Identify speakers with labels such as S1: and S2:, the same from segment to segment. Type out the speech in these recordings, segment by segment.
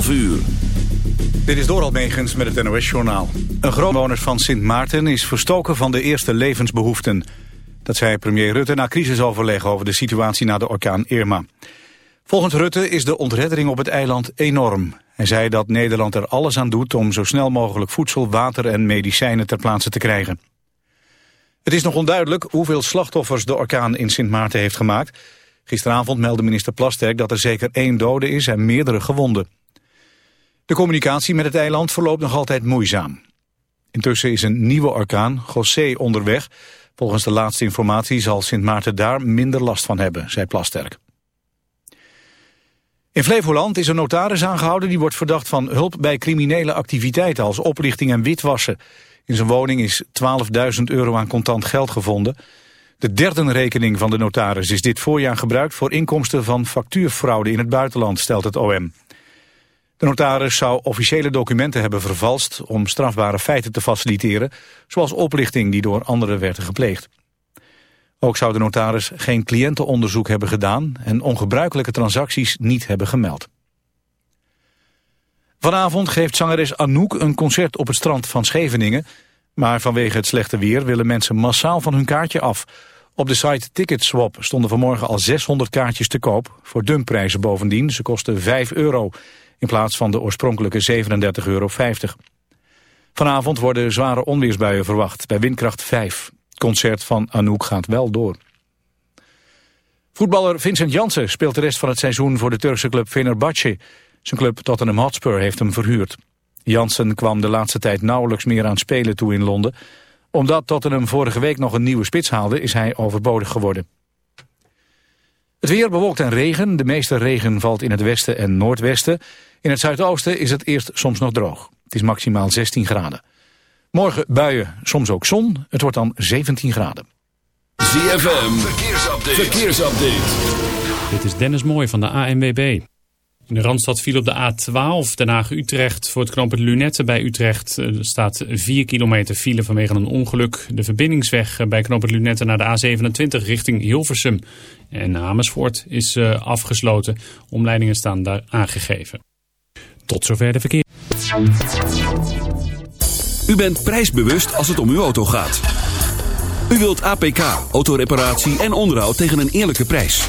S1: 12 uur.
S2: Dit is Doral Megens met het NOS-journaal. Een groot bewoners van Sint Maarten is verstoken van de eerste levensbehoeften. Dat zei premier Rutte na crisisoverleg over de situatie na de orkaan Irma. Volgens Rutte is de ontreddering op het eiland enorm. Hij zei dat Nederland er alles aan doet om zo snel mogelijk voedsel, water en medicijnen ter plaatse te krijgen. Het is nog onduidelijk hoeveel slachtoffers de orkaan in Sint Maarten heeft gemaakt. Gisteravond meldde minister Plasterk dat er zeker één dode is en meerdere gewonden. De communicatie met het eiland verloopt nog altijd moeizaam. Intussen is een nieuwe orkaan, José, onderweg. Volgens de laatste informatie zal Sint Maarten daar minder last van hebben, zei Plasterk. In Flevoland is een notaris aangehouden die wordt verdacht van hulp bij criminele activiteiten als oplichting en witwassen. In zijn woning is 12.000 euro aan contant geld gevonden. De derde rekening van de notaris is dit voorjaar gebruikt voor inkomsten van factuurfraude in het buitenland, stelt het OM. De notaris zou officiële documenten hebben vervalst om strafbare feiten te faciliteren, zoals oplichting die door anderen werd gepleegd. Ook zou de notaris geen cliëntenonderzoek hebben gedaan en ongebruikelijke transacties niet hebben gemeld. Vanavond geeft zangeres Anouk een concert op het strand van Scheveningen, maar vanwege het slechte weer willen mensen massaal van hun kaartje af. Op de site Ticketswap stonden vanmorgen al 600 kaartjes te koop, voor dumpprijzen bovendien. Ze kosten 5 euro in plaats van de oorspronkelijke 37,50 euro. Vanavond worden zware onweersbuien verwacht bij windkracht 5. Het concert van Anouk gaat wel door. Voetballer Vincent Jansen speelt de rest van het seizoen voor de Turkse club Fenerbahce. Zijn club Tottenham Hotspur heeft hem verhuurd. Jansen kwam de laatste tijd nauwelijks meer aan spelen toe in Londen. Omdat Tottenham vorige week nog een nieuwe spits haalde, is hij overbodig geworden. Het weer bewolkt en regen. De meeste regen valt in het westen en noordwesten. In het zuidoosten is het eerst soms nog droog. Het is maximaal 16 graden. Morgen buien, soms ook zon. Het wordt dan 17 graden.
S1: ZFM, verkeersupdate. verkeersupdate.
S3: Dit is Dennis Mooij van de ANWB. In de Randstad viel op de A12 Den Haag-Utrecht voor het knooppunt Lunette bij Utrecht. Staat 4 kilometer file vanwege een ongeluk. De verbindingsweg bij knooppunt Lunette naar de A27 richting Hilversum en Amersfoort is uh, afgesloten. Omleidingen staan daar aangegeven. Tot zover de verkeer.
S1: U bent prijsbewust als het om uw auto gaat. U wilt APK, autoreparatie en onderhoud tegen een eerlijke prijs.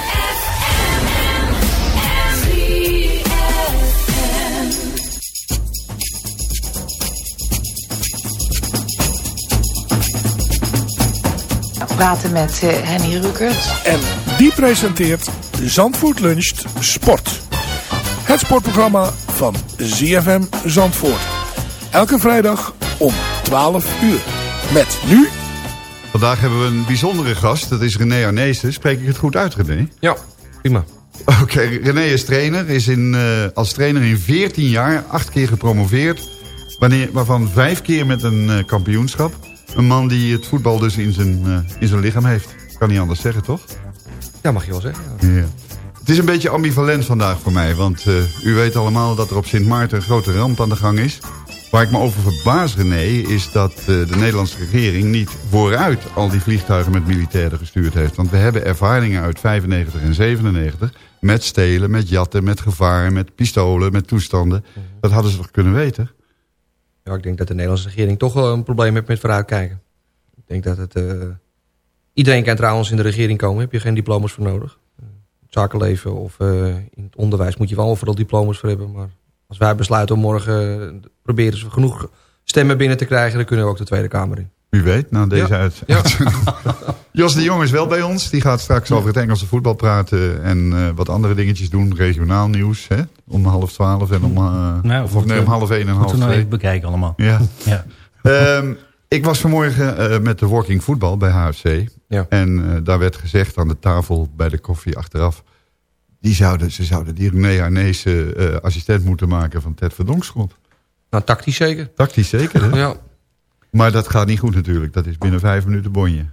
S4: Praten met uh, Henny Rukert.
S5: En die presenteert Zandvoort Luncht Sport. Het sportprogramma van ZFM Zandvoort. Elke vrijdag om 12 uur. Met nu...
S6: Vandaag hebben we een bijzondere gast. Dat is René Arnezen. Spreek ik het goed uit, René?
S7: Ja, prima.
S6: Oké, René is trainer. Is in, uh, als trainer in 14 jaar acht keer gepromoveerd. Wanneer, waarvan vijf keer met een uh, kampioenschap. Een man die het voetbal dus in zijn, eh, in zijn lichaam heeft. Kan niet anders zeggen, toch?
S7: Ja, mag je wel zeggen.
S6: Ja. Het is een beetje ambivalent vandaag voor mij. Want eh, u weet allemaal dat er op Sint Maarten een grote ramp aan de gang is. Waar ik me over verbaas, René, is dat eh, de Nederlandse regering niet vooruit al die vliegtuigen met militairen gestuurd heeft. Want we hebben ervaringen uit 95 en 97 met stelen, met jatten, met gevaar, met pistolen, met toestanden. Dat hadden ze toch kunnen weten?
S7: Ja, ik denk dat de Nederlandse regering toch wel een probleem heeft met vooruitkijken. Ik denk dat het... eh, iedereen kan trouwens in de regering komen. Heb je geen diploma's voor nodig. Eh, het zakenleven of eh, in het onderwijs moet je wel overal diploma's voor hebben. Maar als wij besluiten om morgen proberen ze genoeg stemmen binnen te krijgen... dan kunnen we ook de Tweede Kamer in.
S6: U weet, na deze
S7: Ja.
S6: uit.
S7: Ja.
S6: Jos de Jong is wel bij ons. Die gaat straks over het Engelse voetbal praten en eh, wat andere dingetjes doen. Regionaal nieuws, hè? om half twaalf en om, eh,
S8: Nou,
S6: of, nee, om half één en half
S8: Moeten we nou
S6: twee.
S8: even bekijken allemaal.
S6: Ja.
S8: Ja.
S6: Ehm, ik was vanmorgen eh, met de Walking Football bij HFC.
S7: Ja.
S6: En eh, daar werd gezegd aan de tafel bij de koffie achteraf... Die zouden, ze zouden die René Arnees eh, assistent moeten maken van Ted Verdonkschot.
S7: Nou, tactisch zeker.
S6: Tactisch zeker, hè?
S7: Ja.
S6: Maar dat gaat niet goed natuurlijk. Dat is binnen vijf minuten bonje.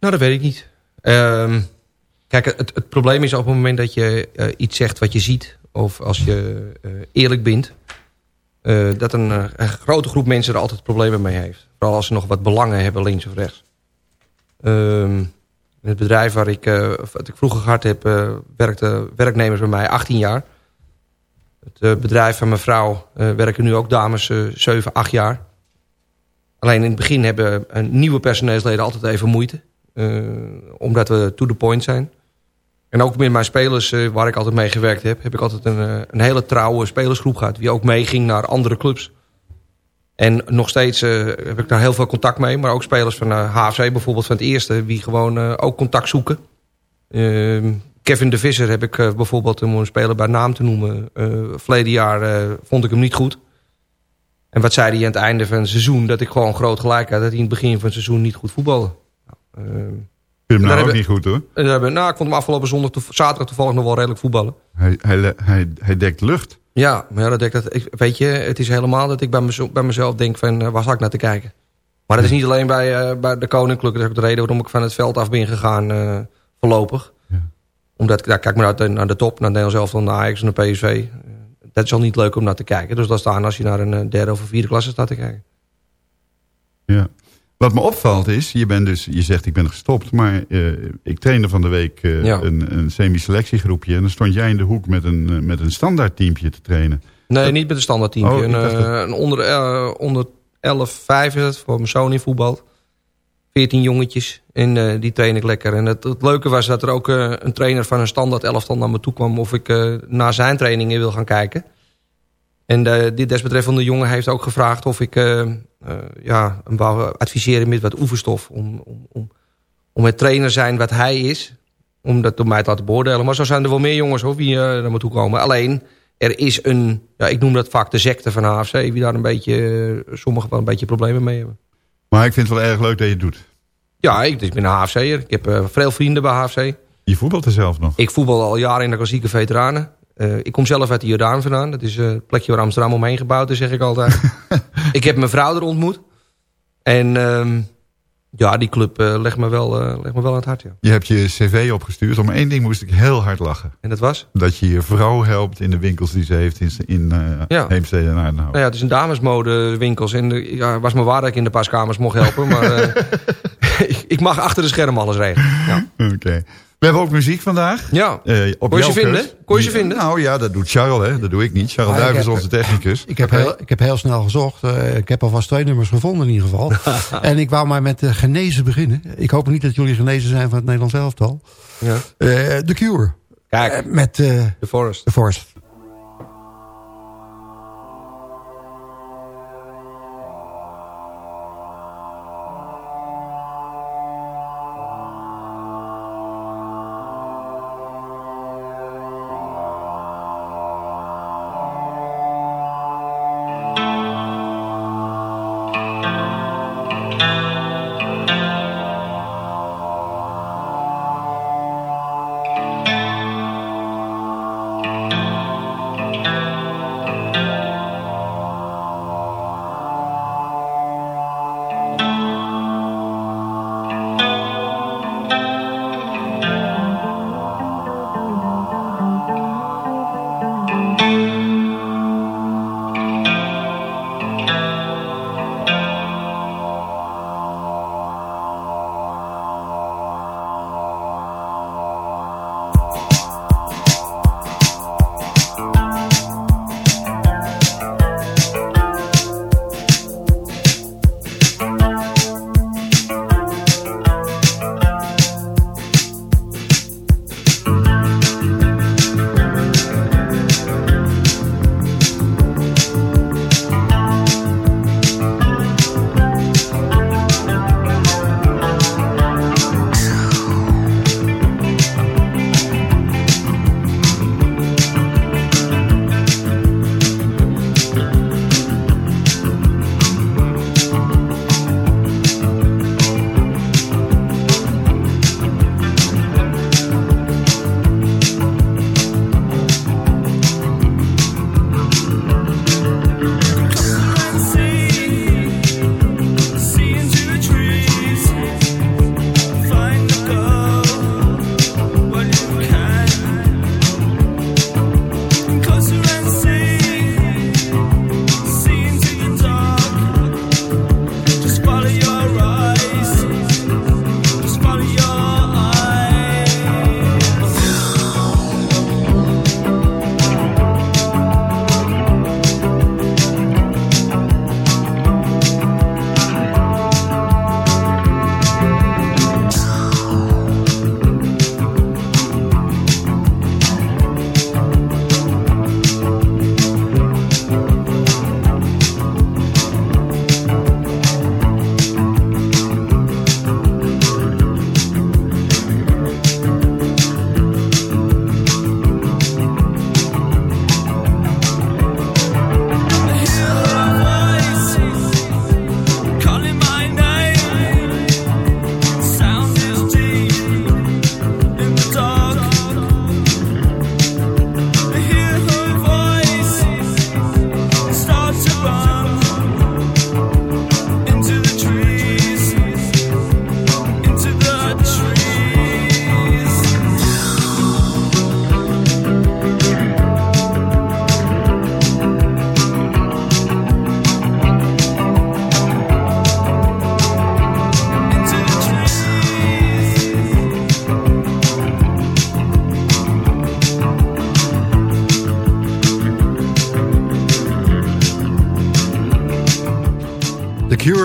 S7: Nou, dat weet ik niet. Ehm, kijk, het, het probleem is op het moment dat je eh, iets zegt wat je ziet... of als je eh, eerlijk bent... eh, dat een, een grote groep mensen er altijd problemen mee heeft. Vooral als ze nog wat belangen hebben, links of rechts. Ehm, het bedrijf waar ik, wat ik vroeger gehad heb... werkten werknemers bij mij 18 jaar. Het bedrijf van mijn vrouw werken nu ook dames eh 7, 8 jaar. Alleen in het begin hebben nieuwe personeelsleden altijd even moeite. eh, omdat we to the point zijn. En ook met mijn spelers, eh, waar ik altijd mee gewerkt heb... heb ik altijd een, eh, een hele trouwe spelersgroep gehad... die ook meeging naar andere clubs. En nog steeds heb ik daar heel veel contact mee. Maar ook spelers van eh, HFC bijvoorbeeld van het eerste... die gewoon ook contact zoeken. Ehm, Kevin de Visser heb ik bijvoorbeeld... om een speler bij naam te noemen... verleden jaar vond ik hem niet goed... En wat zei hij aan het einde van het seizoen? Dat ik gewoon groot gelijk had. Dat hij in het begin van het seizoen niet goed voetbalde. Nou,
S6: Ik vind hem
S7: Daar
S6: nou ook
S7: hebben-
S6: niet goed hoor.
S7: en daar hebben, nou, ik vond hem afgelopen zondag, zaterdag toevallig nog wel redelijk voetballen.
S6: Hij, hij, hij, hij dekt lucht.
S7: Ja, maar ja, dat denk ik dat, ik, weet je, het is helemaal dat ik bij, mezelf, bij mezelf denk van, eh, waar zat ik naar te kijken? Maar dat is niet alleen bij, eh, bij de Koninklijke. Dat is ook de reden waarom ik van het veld af ben gegaan eh, voorlopig.
S6: Ja.
S7: Omdat, ik- ja, kijk maar naar de, naar de top, naar Nederland zelf, naar Ajax en naar PSV. Dat is al niet leuk om naar te kijken. Dus dat staan als je naar een eh, derde of vierde klasse staat te kijken.
S6: Ja. Wat me opvalt is, je, bent dus, je zegt ik ben gestopt, maar eh, ik trainde van de week eh,
S7: Ja.
S6: een, een semi-selectiegroepje. En dan stond jij in de hoek met een, met een standaard teampje te trainen.
S7: Nee, niet met een standaard team.
S6: Oh,
S7: een,
S6: dat-
S7: een onder, onder 11, 5 is het voor mijn zoon in voetbal. 14 jongetjes en eh, die train ik lekker. En het, leuke was dat er ook eh, een trainer van een standaard elftal naar me toe kwam... of ik eh, naar zijn trainingen wil gaan kijken. En die desbetreffende jongen heeft ook gevraagd of ik ja, hem wou adviseren met wat oefenstof. Om, om, om, om het trainer zijn wat hij is. Om dat door mij te laten beoordelen. Maar zo zijn er wel meer jongens hoor, die naar me toe komen. Alleen, er is een, ja, ik noem dat vaak de secte van HFC... wie daar een beetje, sommigen wel een beetje problemen mee hebben.
S6: Maar ik vind het wel erg leuk dat je het doet.
S7: Ja, ik, ik ben een HFC'er. Ik heb eh, veel vrienden bij HFC.
S6: Je voetbalt er zelf nog.
S7: Ik voetbal al jaren in de klassieke veteranen. Eh, ik kom zelf uit de Jordaan vandaan. Dat is eh, het plekje waar Amsterdam omheen gebouwd is, zeg ik altijd. ik heb mijn vrouw er ontmoet. En ehm, ja, die club eh, legt, me wel, eh, legt me wel aan het hart, ja.
S6: Je hebt je cv opgestuurd. Om één ding moest ik heel hard lachen.
S7: En dat was?
S6: Dat je je vrouw helpt in de winkels die ze heeft in, in eh
S7: Ja.
S6: Heemstede en Aardenhout.
S7: Nou ja, het is een damesmodewinkels. En de, ja, was me waar dat ik in de paskamers mocht helpen. Maar ik, ik mag achter de schermen alles regelen. Ja.
S6: Oké. We hebben ook muziek vandaag.
S7: Ja.
S6: Eh, op
S7: Kon je ze
S6: jouw
S7: vinden? Kon je ze vinden?
S6: Nou ja, dat doet Charles, hè. Dat doe ik niet. Charles
S9: Ah,
S6: Duijf is onze technicus.
S9: Ik heb, heel, ik heb heel snel gezocht. Eh, ik heb alvast twee nummers gevonden in ieder geval. en ik wou maar met de genezen beginnen. Ik hoop niet dat jullie genezen zijn van het Nederlands elftal.
S7: Ja.
S9: Eh The Cure.
S7: Kijk,
S9: Eh, met eh
S7: The Forest.
S9: The Forest.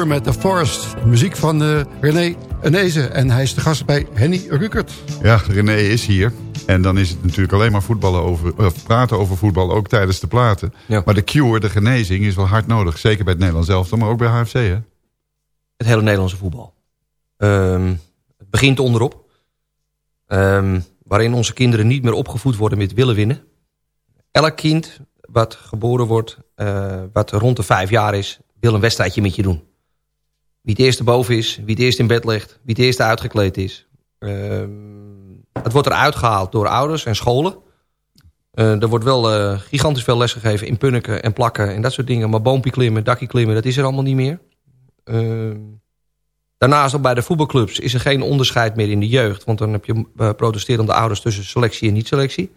S9: Met The Forest. De muziek van uh, René Eneze. En hij is de gast bij Henny Rukert.
S6: Ja, René is hier. En dan is het natuurlijk alleen maar voetballen over, of praten over voetbal, ook tijdens de platen.
S7: Ja.
S6: Maar de cure, de genezing, is wel hard nodig. Zeker bij het Nederlands elftal, maar ook bij HFC, hè?
S7: Het hele Nederlandse voetbal. Ehm, het begint onderop. Ehm, waarin onze kinderen niet meer opgevoed worden met willen winnen. Elk kind wat geboren wordt, eh, wat rond de vijf jaar is, wil een wedstrijdje met je doen. Wie het eerste boven is, wie het eerst in bed ligt, wie het eerste uitgekleed is. Ehm, het wordt eruit gehaald door ouders en scholen. Eh, er wordt wel eh, gigantisch veel les gegeven in punniken en plakken en dat soort dingen. Maar boompje klimmen, klimmen, dat is er allemaal niet meer. Ehm, daarnaast ook bij de voetbalclubs is er geen onderscheid meer in de jeugd. Want dan heb je uh, protesterende ouders tussen selectie en niet-selectie.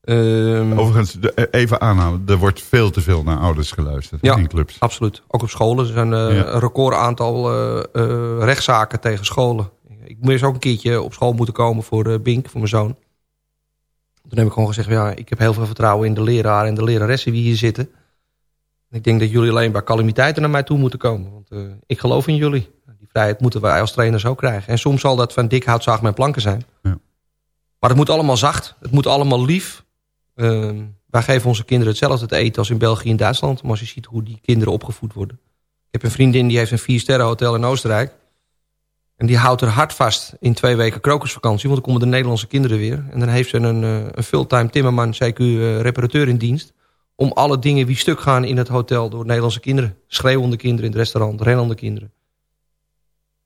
S7: Ehm,
S6: Overigens, eh, even aanhouden. Er wordt veel te veel naar ouders geluisterd
S7: Ja.
S6: in clubs.
S7: Absoluut. Ook op scholen. Er zijn eh,
S6: Ja.
S7: een record aantal eh, rechtszaken tegen scholen. Ik eens ook een keertje op school moeten komen voor Bink, voor mijn zoon. Toen heb ik gewoon gezegd, ja, ik heb heel veel vertrouwen in de leraar en de leraressen die hier zitten. En ik denk dat jullie alleen bij calamiteiten naar mij toe moeten komen. Want ik geloof in jullie. Die vrijheid moeten wij als trainers ook krijgen. En soms zal dat van dik hout, zaag met planken zijn.
S6: Ja.
S7: Maar het moet allemaal zacht. Het moet allemaal lief. Ehm, wij geven onze kinderen hetzelfde te eten als in België en Duitsland. Maar als je ziet hoe die kinderen opgevoed worden. Ik heb een vriendin die heeft een vier sterren hotel in Oostenrijk. En die houdt er hard vast in twee weken krokusvakantie. Want dan komen de Nederlandse kinderen weer. En dan heeft ze een, eh, een fulltime timmerman, CQ eh, reparateur in dienst. Om alle dingen die stuk gaan in het hotel door Nederlandse kinderen. Schreeuwende kinderen in het restaurant, rennende kinderen.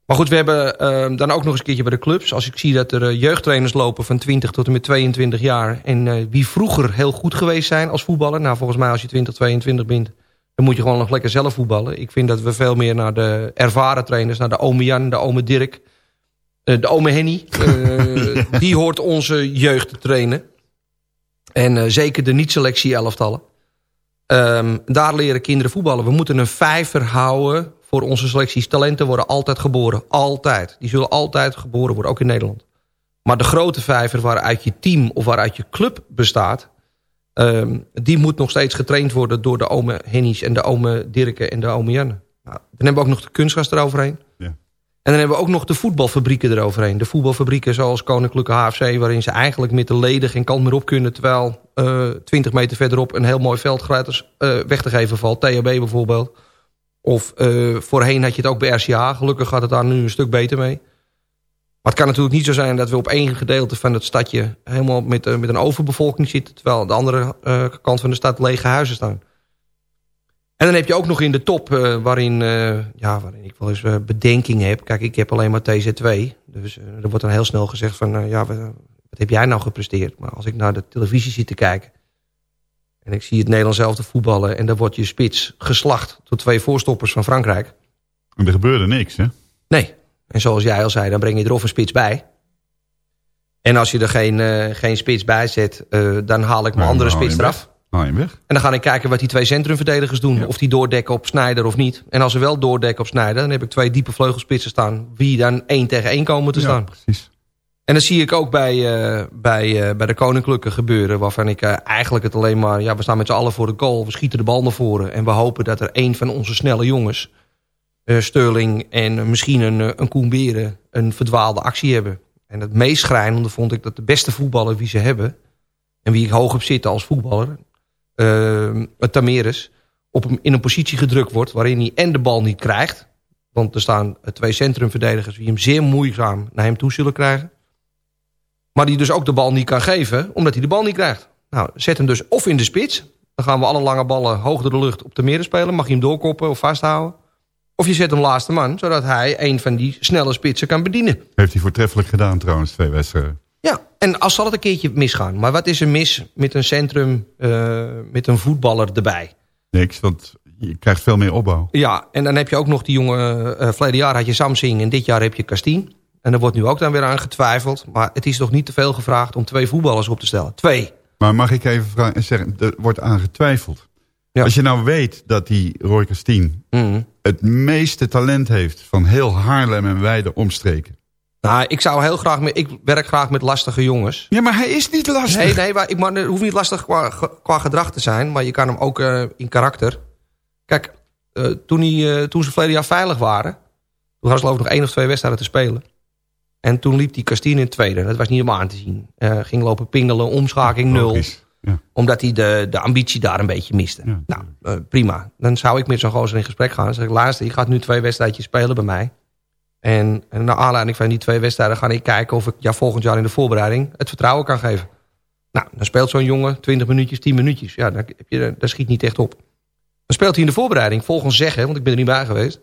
S7: Maar goed, we hebben eh, dan ook nog eens een keertje bij de clubs. Als ik zie dat er eh, jeugdtrainers lopen van 20 tot en met 22 jaar. En eh, wie vroeger heel goed geweest zijn als voetballer. Nou, volgens mij als je 20, 22 bent, dan moet je gewoon nog lekker zelf voetballen. Ik vind dat we veel meer naar de ervaren trainers, naar de ome Jan, de ome Dirk, eh, de ome Henny. die hoort onze jeugd te trainen. En zeker de niet-selectie elftallen. Ehm, daar leren kinderen voetballen. We moeten een vijver houden voor onze selecties. Talenten worden altijd geboren. Altijd. Die zullen altijd geboren worden, ook in Nederland. Maar de grote vijver waaruit je team of waaruit je club bestaat... ehm, die moet nog steeds getraind worden door de ome Hennies en de ome Dirken en de ome Janne. Nou, dan hebben we ook nog de kunstgast eroverheen.
S6: Ja.
S7: En dan hebben we ook nog de voetbalfabrieken eroverheen. De voetbalfabrieken zoals Koninklijke HFC... waarin ze eigenlijk met de leden geen kant meer op kunnen... terwijl eh 20 meter verderop een heel mooi veld gratis eh, weg te geven valt. THB bijvoorbeeld. Of eh, voorheen had je het ook bij RCA. Gelukkig gaat het daar nu een stuk beter mee. Maar het kan natuurlijk niet zo zijn dat we op één gedeelte van het stadje... helemaal met, eh, met een overbevolking zitten... terwijl de andere eh, kant van de stad lege huizen staan. En dan heb je ook nog in de top, waarin, ja, waarin ik wel eens bedenkingen heb. Kijk, ik heb alleen maar TZ2. Dus er wordt dan heel snel gezegd van, ja, wat, wat heb jij nou gepresteerd? Maar als ik naar de televisie zit te kijken... en ik zie het Nederlands zelf te voetballen... en dan wordt je spits geslacht door twee voorstoppers van Frankrijk...
S6: En er gebeurde niks, hè?
S7: Nee. En zoals jij al zei, dan breng je er of een spits bij. En als je er geen, eh, geen spits bij zet, eh, dan haal ik mijn andere spits eraf.
S6: weg. Haal je hem weg.
S7: En dan ga ik kijken wat die twee centrumverdedigers doen. Of die doordekken op Snijder of niet. En als ze wel doordekken op Snijder, dan heb ik twee diepe vleugelspitsen staan. Wie dan één tegen één komen te
S6: Ja,
S7: staan.
S6: precies.
S7: En dat zie ik ook bij, eh, bij, eh, bij de Koninklijke gebeuren. Waarvan ik eh, eigenlijk het alleen maar... Ja, we staan met z'n allen voor de goal. We schieten de bal naar voren. En we hopen dat er één van onze snelle jongens... Sterling en misschien een, een Koen een verdwaalde actie hebben. En het meest schrijnende vond ik dat de beste voetballer wie ze hebben... en wie ik hoog heb zitten als voetballer... Tameres op in een positie gedrukt wordt... waarin hij en de bal niet krijgt... want er staan twee centrumverdedigers... die hem zeer moeizaam naar hem toe zullen krijgen... maar die dus ook de bal niet kan geven... omdat hij de bal niet krijgt. Nou, zet hem dus of in de spits... dan gaan we alle lange ballen hoog door de lucht op Tameres spelen... mag je hem doorkoppen of vasthouden... Of je zet hem laatste man, zodat hij een van die snelle spitsen kan bedienen.
S6: Heeft hij voortreffelijk gedaan trouwens, twee wedstrijden.
S7: Ja, en als zal het een keertje misgaan. Maar wat is er mis met een centrum, eh, met een voetballer erbij?
S6: Niks, want je krijgt veel meer opbouw.
S7: Ja, en dan heb je ook nog die jongen... eh verleden jaar had je Samsing en dit jaar heb je Kastien. En er wordt nu ook dan weer aan getwijfeld. Maar het is toch niet te veel gevraagd om twee voetballers op te stellen? Twee.
S6: Maar mag ik even vragen, zeggen, er wordt aan getwijfeld.
S7: Ja.
S6: Als je nou weet dat die Roy Kastien
S7: Mhm.
S6: het meeste talent heeft... van heel Haarlem en wijde omstreken.
S7: Nou, ik zou heel graag... Met, ik werk graag met lastige jongens.
S6: Ja, maar hij is niet lastig.
S7: Nee, nee, maar ik, maar het hoeft niet lastig qua, qua gedrag te zijn. Maar je kan hem ook eh, in karakter. Kijk, eh, toen, hij, eh, toen ze verleden jaar veilig waren... toen hadden ze geloof ik nog één of twee wedstrijden te spelen. En toen liep die Castine in tweede. Dat was niet helemaal aan te zien. Eh, ging lopen pingelen, omschakeling nul.
S6: Ja.
S7: Omdat hij de, de ambitie daar een beetje miste. Nou, eh, prima. Dan zou ik met zo'n gozer in gesprek gaan. Dan zeg ik, luister, je gaat nu twee wedstrijdjes spelen bij mij. En, en naar aanleiding van die twee wedstrijden ga ik kijken... of ik jou volgend jaar in de voorbereiding het vertrouwen kan geven. Nou, dan speelt zo'n jongen 20 minuutjes, 10 minuutjes. Ja, daar, heb je, daar schiet niet echt op. Dan speelt hij in de voorbereiding, volgens zeggen... want ik ben er niet bij geweest...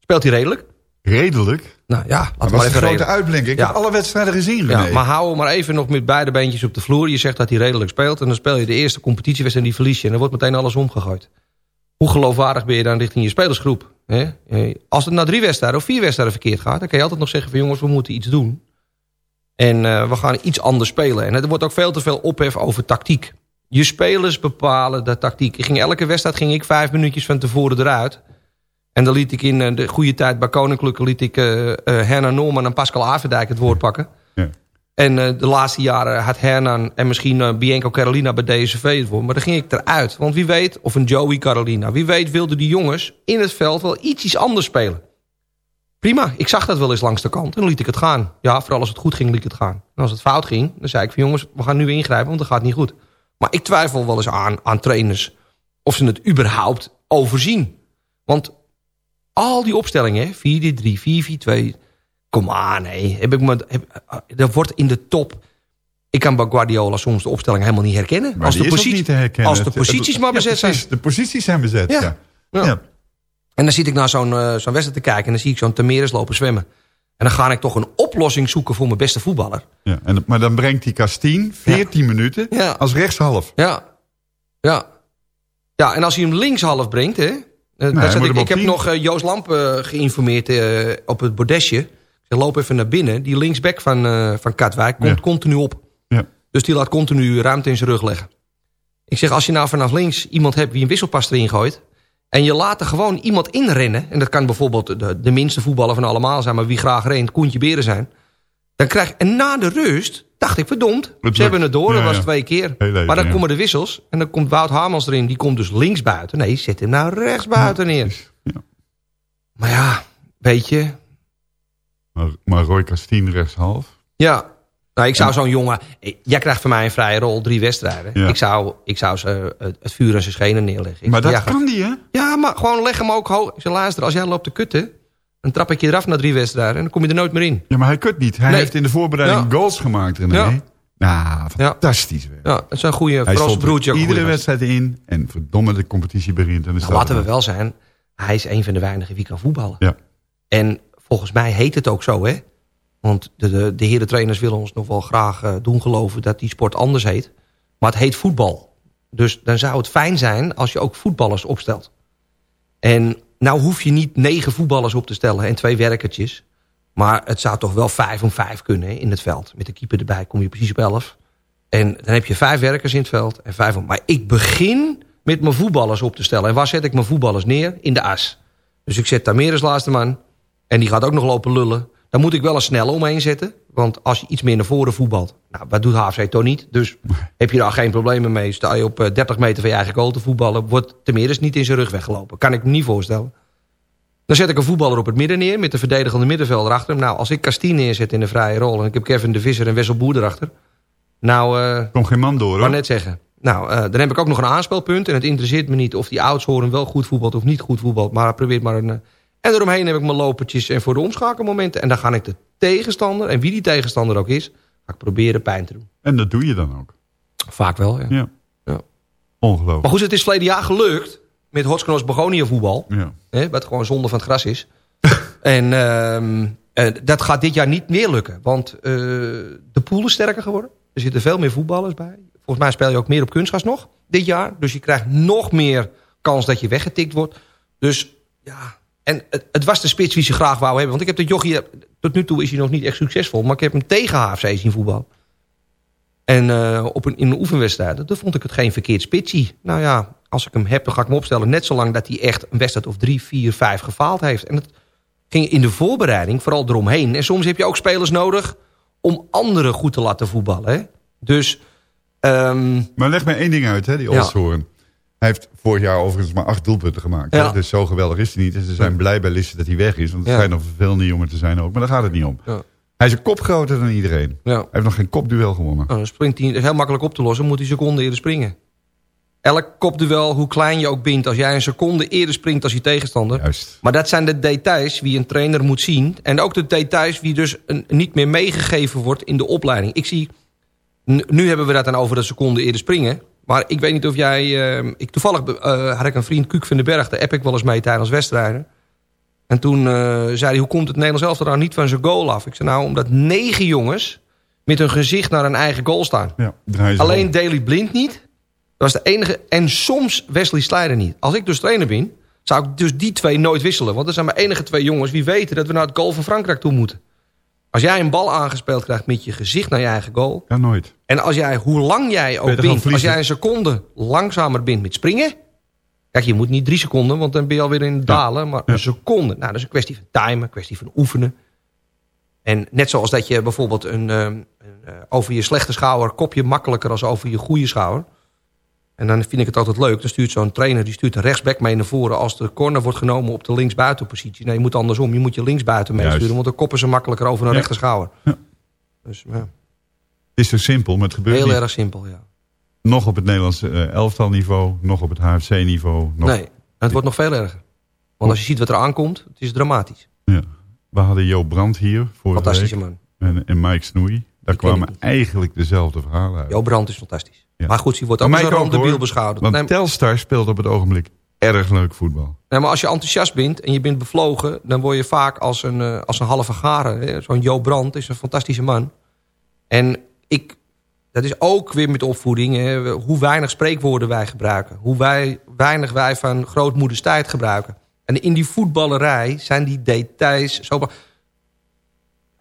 S7: speelt hij redelijk.
S6: Redelijk?
S7: Nou ja,
S6: Dat
S7: laten
S6: was een grote uitblinker. Ik
S7: Ja.
S6: heb alle wedstrijden gezien,
S7: Ja, maar hou hem maar even nog met beide beentjes op de vloer. Je zegt dat hij redelijk speelt. En dan speel je de eerste competitiewedstrijd en die verlies je. En dan wordt meteen alles omgegooid. Hoe geloofwaardig ben je dan richting je spelersgroep? Hè? Eh, Als het na drie wedstrijden of vier wedstrijden verkeerd gaat... dan kan je altijd nog zeggen van jongens, we moeten iets doen. En eh, we gaan iets anders spelen. En er wordt ook veel te veel ophef over tactiek. Je spelers bepalen de tactiek. Ik ging, elke wedstrijd ging ik vijf minuutjes van tevoren eruit. En dan liet ik in eh, de goede tijd bij Koninklijke... liet ik eh eh, Hernan Norman en Pascal Averdijk het woord pakken.
S6: Ja.
S7: En de laatste jaren had Hernan en misschien eh, Bianco Carolina bij DSV het woord. Maar dan ging ik eruit. Want wie weet, of een Joey Carolina. Wie weet wilden die jongens in het veld wel iets, iets anders spelen. Prima, ik zag dat wel eens langs de kant. En dan liet ik het gaan. Ja, vooral als het goed ging, liet ik het gaan. En als het fout ging, dan zei ik van jongens, we gaan nu ingrijpen, want dat gaat niet goed. Maar ik twijfel wel eens aan, aan trainers of ze het überhaupt overzien. Want al die opstellingen, 4-3, 4-4-2... Kom aan, nee. Heb ik me, heb, er wordt in de top... Ik kan bij Guardiola soms de opstelling helemaal niet herkennen.
S6: Maar
S7: als de, positie-
S6: herkennen.
S7: als de posities
S6: het-
S7: maar
S6: ja,
S7: bezet zijn.
S6: De posities zijn bezet, ja.
S7: Ja. En dan zit ik naar zo'n eh, zo'n wedstrijd te kijken... en dan zie ik zo'n Tameres lopen zwemmen. En dan ga ik toch een oplossing zoeken voor mijn beste voetballer.
S6: Ja, en, maar dan brengt die Castien 14 minuten
S7: Ja.
S6: als rechtshalf.
S7: Ja. Ja. Ja, en als hij hem linkshalf brengt... Hè, eh, zat ik, ik heb nog eh, Joost Lamp eh, geïnformeerd op het bordesje. Ik zeg, loop even naar binnen. Die linksback van, van Katwijk komt
S6: Ja.
S7: continu op.
S6: Ja.
S7: Dus die laat continu ruimte in zijn rug leggen. Ik zeg, als je nou vanaf links iemand hebt wie een wisselpas erin gooit... en je laat er gewoon iemand inrennen... en dat kan bijvoorbeeld de, de minste voetballer van allemaal zijn... maar wie graag rent, Koentje Beren zijn... dan krijg En na de rust dacht ik, verdomd, ze hebben het door.
S6: Ja,
S7: dat was
S6: ja.
S7: twee keer. Maar dan
S6: ja.
S7: komen de wissels en dan komt Wout Hamels erin. Die komt dus links buiten. Nee, zet hem nou rechts buiten neer.
S6: Ja.
S7: Maar ja, weet je...
S6: Maar, maar Roy Castien rechtshalf.
S7: Ja, nou, ik zou zo'n jongen... Jij krijgt van mij een vrije rol, drie wedstrijden.
S6: Ja.
S7: Ik zou, ik zou ze eh, het vuur aan zijn schenen neerleggen.
S6: Maar dat
S7: ja,
S6: kan die, hè?
S7: Ja, maar gewoon leg hem ook hoog. Ik zeg, luister, als jij loopt te kutten... dan trap ik je eraf na drie wedstrijden... en dan kom je er nooit meer in.
S6: Ja, maar hij kut niet. Hij
S7: Nee.
S6: heeft in de voorbereiding
S7: Ja.
S6: goals gemaakt, René.
S7: Ja.
S6: Nou, fantastisch. weer.
S7: Ja, is een goede...
S6: Hij
S7: Vooral zijn
S6: er
S7: broertje ook een
S6: iedere wedstrijd in. En verdomme, de competitie begint. En
S7: Nou, laten we wel zijn, hij is een van de weinigen wie kan voetballen.
S6: Ja.
S7: En volgens mij heet het ook zo, hè? Want de, de, de heren trainers willen ons nog wel graag eh, doen geloven dat die sport anders heet. Maar het heet voetbal. Dus dan zou het fijn zijn als je ook voetballers opstelt. En nou hoef je niet negen voetballers op te stellen en twee werkertjes. Maar het zou toch wel vijf om vijf kunnen in het veld. Met de keeper erbij kom je precies op elf. En dan heb je vijf werkers in het veld. En vijf om... Maar ik begin met mijn voetballers op te stellen. En waar zet ik mijn voetballers neer? In de as. Dus ik zet Tameres laatste man. En die gaat ook nog lopen lullen. Dan moet ik wel een snelle omheen zetten. Want als je iets meer naar voren voetbalt... Nou, wat doet HFC toch niet? Dus heb je daar geen problemen mee. Sta je op eh, 30 meter van je eigen goal te voetballen... wordt Tameres niet in zijn rug weggelopen. Kan ik me niet voorstellen. Dan zet ik een voetballer op het midden neer... met de verdedigende middenvelder achter hem. Nou, als ik Castine neerzet in de vrije rol... en ik heb Kevin de Visser en Wessel Boer erachter... Nou, eh
S6: Komt geen man door,
S7: maar
S6: hoor.
S7: net zeggen. Nou, eh, dan heb ik ook nog een aanspelpunt. En het interesseert me niet of die oudshoren wel goed voetbalt of niet goed voetbalt. Maar probeert maar een... en eromheen heb ik mijn lopertjes en voor de omschakelmomenten. En dan ga ik de tegenstander, en wie die tegenstander ook is... ga ik proberen pijn te doen.
S6: En dat doe je dan ook.
S7: Vaak wel, ja.
S6: Ja.
S7: Ja.
S6: Ongelooflijk.
S7: Maar goed, het is verleden jaar gelukt met Hotsknos Begonia voetbal.
S6: Ja.
S7: Hè, wat gewoon zonde van het gras is. en ehm, eh, dat gaat dit jaar niet meer lukken. Want eh, de pool is sterker geworden. Er zitten veel meer voetballers bij. Volgens mij speel je ook meer op kunstgas nog dit jaar. Dus je krijgt nog meer kans dat je weggetikt wordt. Dus ja, en het, het was de spits die ze graag wou hebben. Want ik heb de jochie, tot nu toe is hij nog niet echt succesvol. Maar ik heb hem tegen HFC zien voetbal. En eh, op een, in een oefenwedstrijd, dan vond ik het geen verkeerd spitsie. Nou ja, als ik hem heb, dan ga ik hem opstellen. Net zolang dat hij echt een wedstrijd of drie, vier, vijf gefaald heeft. En het ging in de voorbereiding vooral eromheen. En soms heb je ook spelers nodig om anderen goed te laten voetballen. Hè? Dus... ehm,
S6: Maar leg mij één ding uit, hè, die
S7: Ja.
S6: Hij heeft vorig jaar overigens maar acht doelpunten gemaakt.
S7: Ja.
S6: Dus zo geweldig is hij niet. En ze zijn blij bij Lisse dat hij weg is. Want het
S7: Ja.
S6: schijnt nog vervelende jongen te zijn ook. Maar daar gaat het niet om.
S7: Ja.
S6: Hij is een kop groter dan iedereen. Hij heeft nog geen kopduel gewonnen.
S7: Nou, dan springt hij, heel makkelijk op te lossen, moet hij een seconde eerder springen. Elk kopduel, hoe klein je ook bent, als jij een seconde eerder springt als je tegenstander.
S6: Juist.
S7: Maar dat zijn de details wie een trainer moet zien. En ook de details die dus een- niet meer meegegeven wordt in de opleiding. Ik zie, nu hebben we dat dan over dat seconde eerder springen. Maar ik weet niet of jij... eh, ik, toevallig eh, had ik een vriend, Kuuk van den Berg. Daar app ik wel eens mee tijdens wedstrijden. En toen eh, zei hij, hoe komt het Nederlands elftal nou niet van zijn goal af? Ik zei, nou, omdat negen jongens met hun gezicht naar een eigen goal staan.
S6: Ja,
S7: Alleen. Daley Blind niet. Dat was de enige. En soms Wesley Slijder niet. Als ik dus trainer ben, zou ik dus die twee nooit wisselen. Want dat zijn mijn enige twee jongens die weten dat we naar het goal van Frankrijk toe moeten. Als jij een bal aangespeeld krijgt met je gezicht naar je eigen goal.
S6: Ja, nooit.
S7: En als jij, hoe lang jij ook bent, als jij een seconde langzamer bent met springen. Kijk, je moet niet drie seconden, want dan ben je alweer in het dalen. Maar een seconde, nou, dat is een kwestie van timen, een kwestie van oefenen. En net zoals dat je bijvoorbeeld een, ehm, een, eh, over je slechte schouder kop je makkelijker als over je goede schouder. En dan vind ik het altijd leuk. Dan stuurt zo'n trainer die stuurt een rechtsback mee naar voren als de corner wordt genomen op de linksbuitenpositie. Nee, je moet andersom. Je moet je linksbuiten meesturen, want dan koppen ze makkelijker over een
S6: Ja.
S7: rechter schouder. Dus ja,
S6: Het is zo simpel, maar het gebeurt
S7: heel
S6: niet.
S7: erg simpel, ja.
S6: Nog op het Nederlandse eh, elftalniveau, nog op het HFC-niveau. Nog...
S7: Nee, en het wordt nog veel erger. Want als je ziet wat er aankomt, het is dramatisch.
S6: Ja. We hadden Jo Brandt hier vorige
S7: Fantastische
S6: week.
S7: man.
S6: En, en Mike Snoei. Daar kwamen eigenlijk dezelfde verhalen uit.
S7: Jo Brandt is fantastisch.
S6: Ja.
S7: Maar goed, die wordt ook als een randebiel beschouwd.
S6: Want
S7: Nee,
S6: Telstar speelt op het ogenblik erg leuk voetbal.
S7: nee, maar als je enthousiast bent en je bent bevlogen... dan word je vaak als een, eh, als een halve garen. Zo'n Jo Brandt is een fantastische man. En ik, dat is ook weer met opvoeding... Hè, hoe weinig spreekwoorden wij gebruiken. Hoe wij, weinig wij van grootmoeders tijd gebruiken. En in die voetballerij zijn die details zo...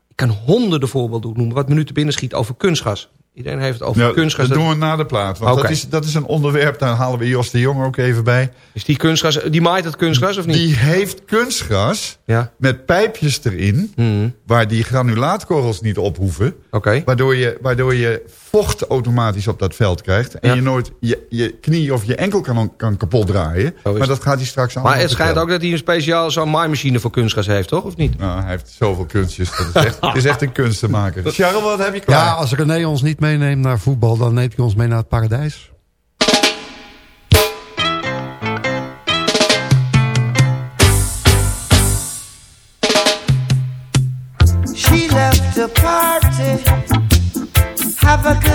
S7: Ik kan honderden voorbeelden noemen... wat me nu te binnen schiet over kunstgas. Iedereen heeft het over
S6: Ja,
S7: kunstgas.
S6: dat
S7: Dat-
S6: doen we na de plaat. Want dat, is, dat is een onderwerp, daar halen we Jos de Jong ook even bij.
S7: Is die kunstgas... Die maait het kunstgas of niet?
S6: Die heeft kunstgras
S7: Ja.
S6: met pijpjes erin...
S7: Mhm.
S6: waar die granulaatkorrels niet op hoeven.
S7: Oké.
S6: Waardoor je, waardoor je vocht automatisch op dat veld krijgt. En
S7: Ja.
S6: je nooit je, je knie of je enkel kan, kan kapot draaien. Maar dat gaat hij straks allemaal
S7: Maar het schijnt ook dat hij een speciaal zo'n maaimachine voor kunstgas heeft, toch? Of niet?
S6: Nou, hij heeft zoveel kunstjes. Dat is echt, het is echt een kunstenmaker. Charles, wat heb je klaar?
S9: Ja, als René ons niet meeneemt naar voetbal... dan neemt hij ons mee naar het paradijs.
S10: She left the party, have a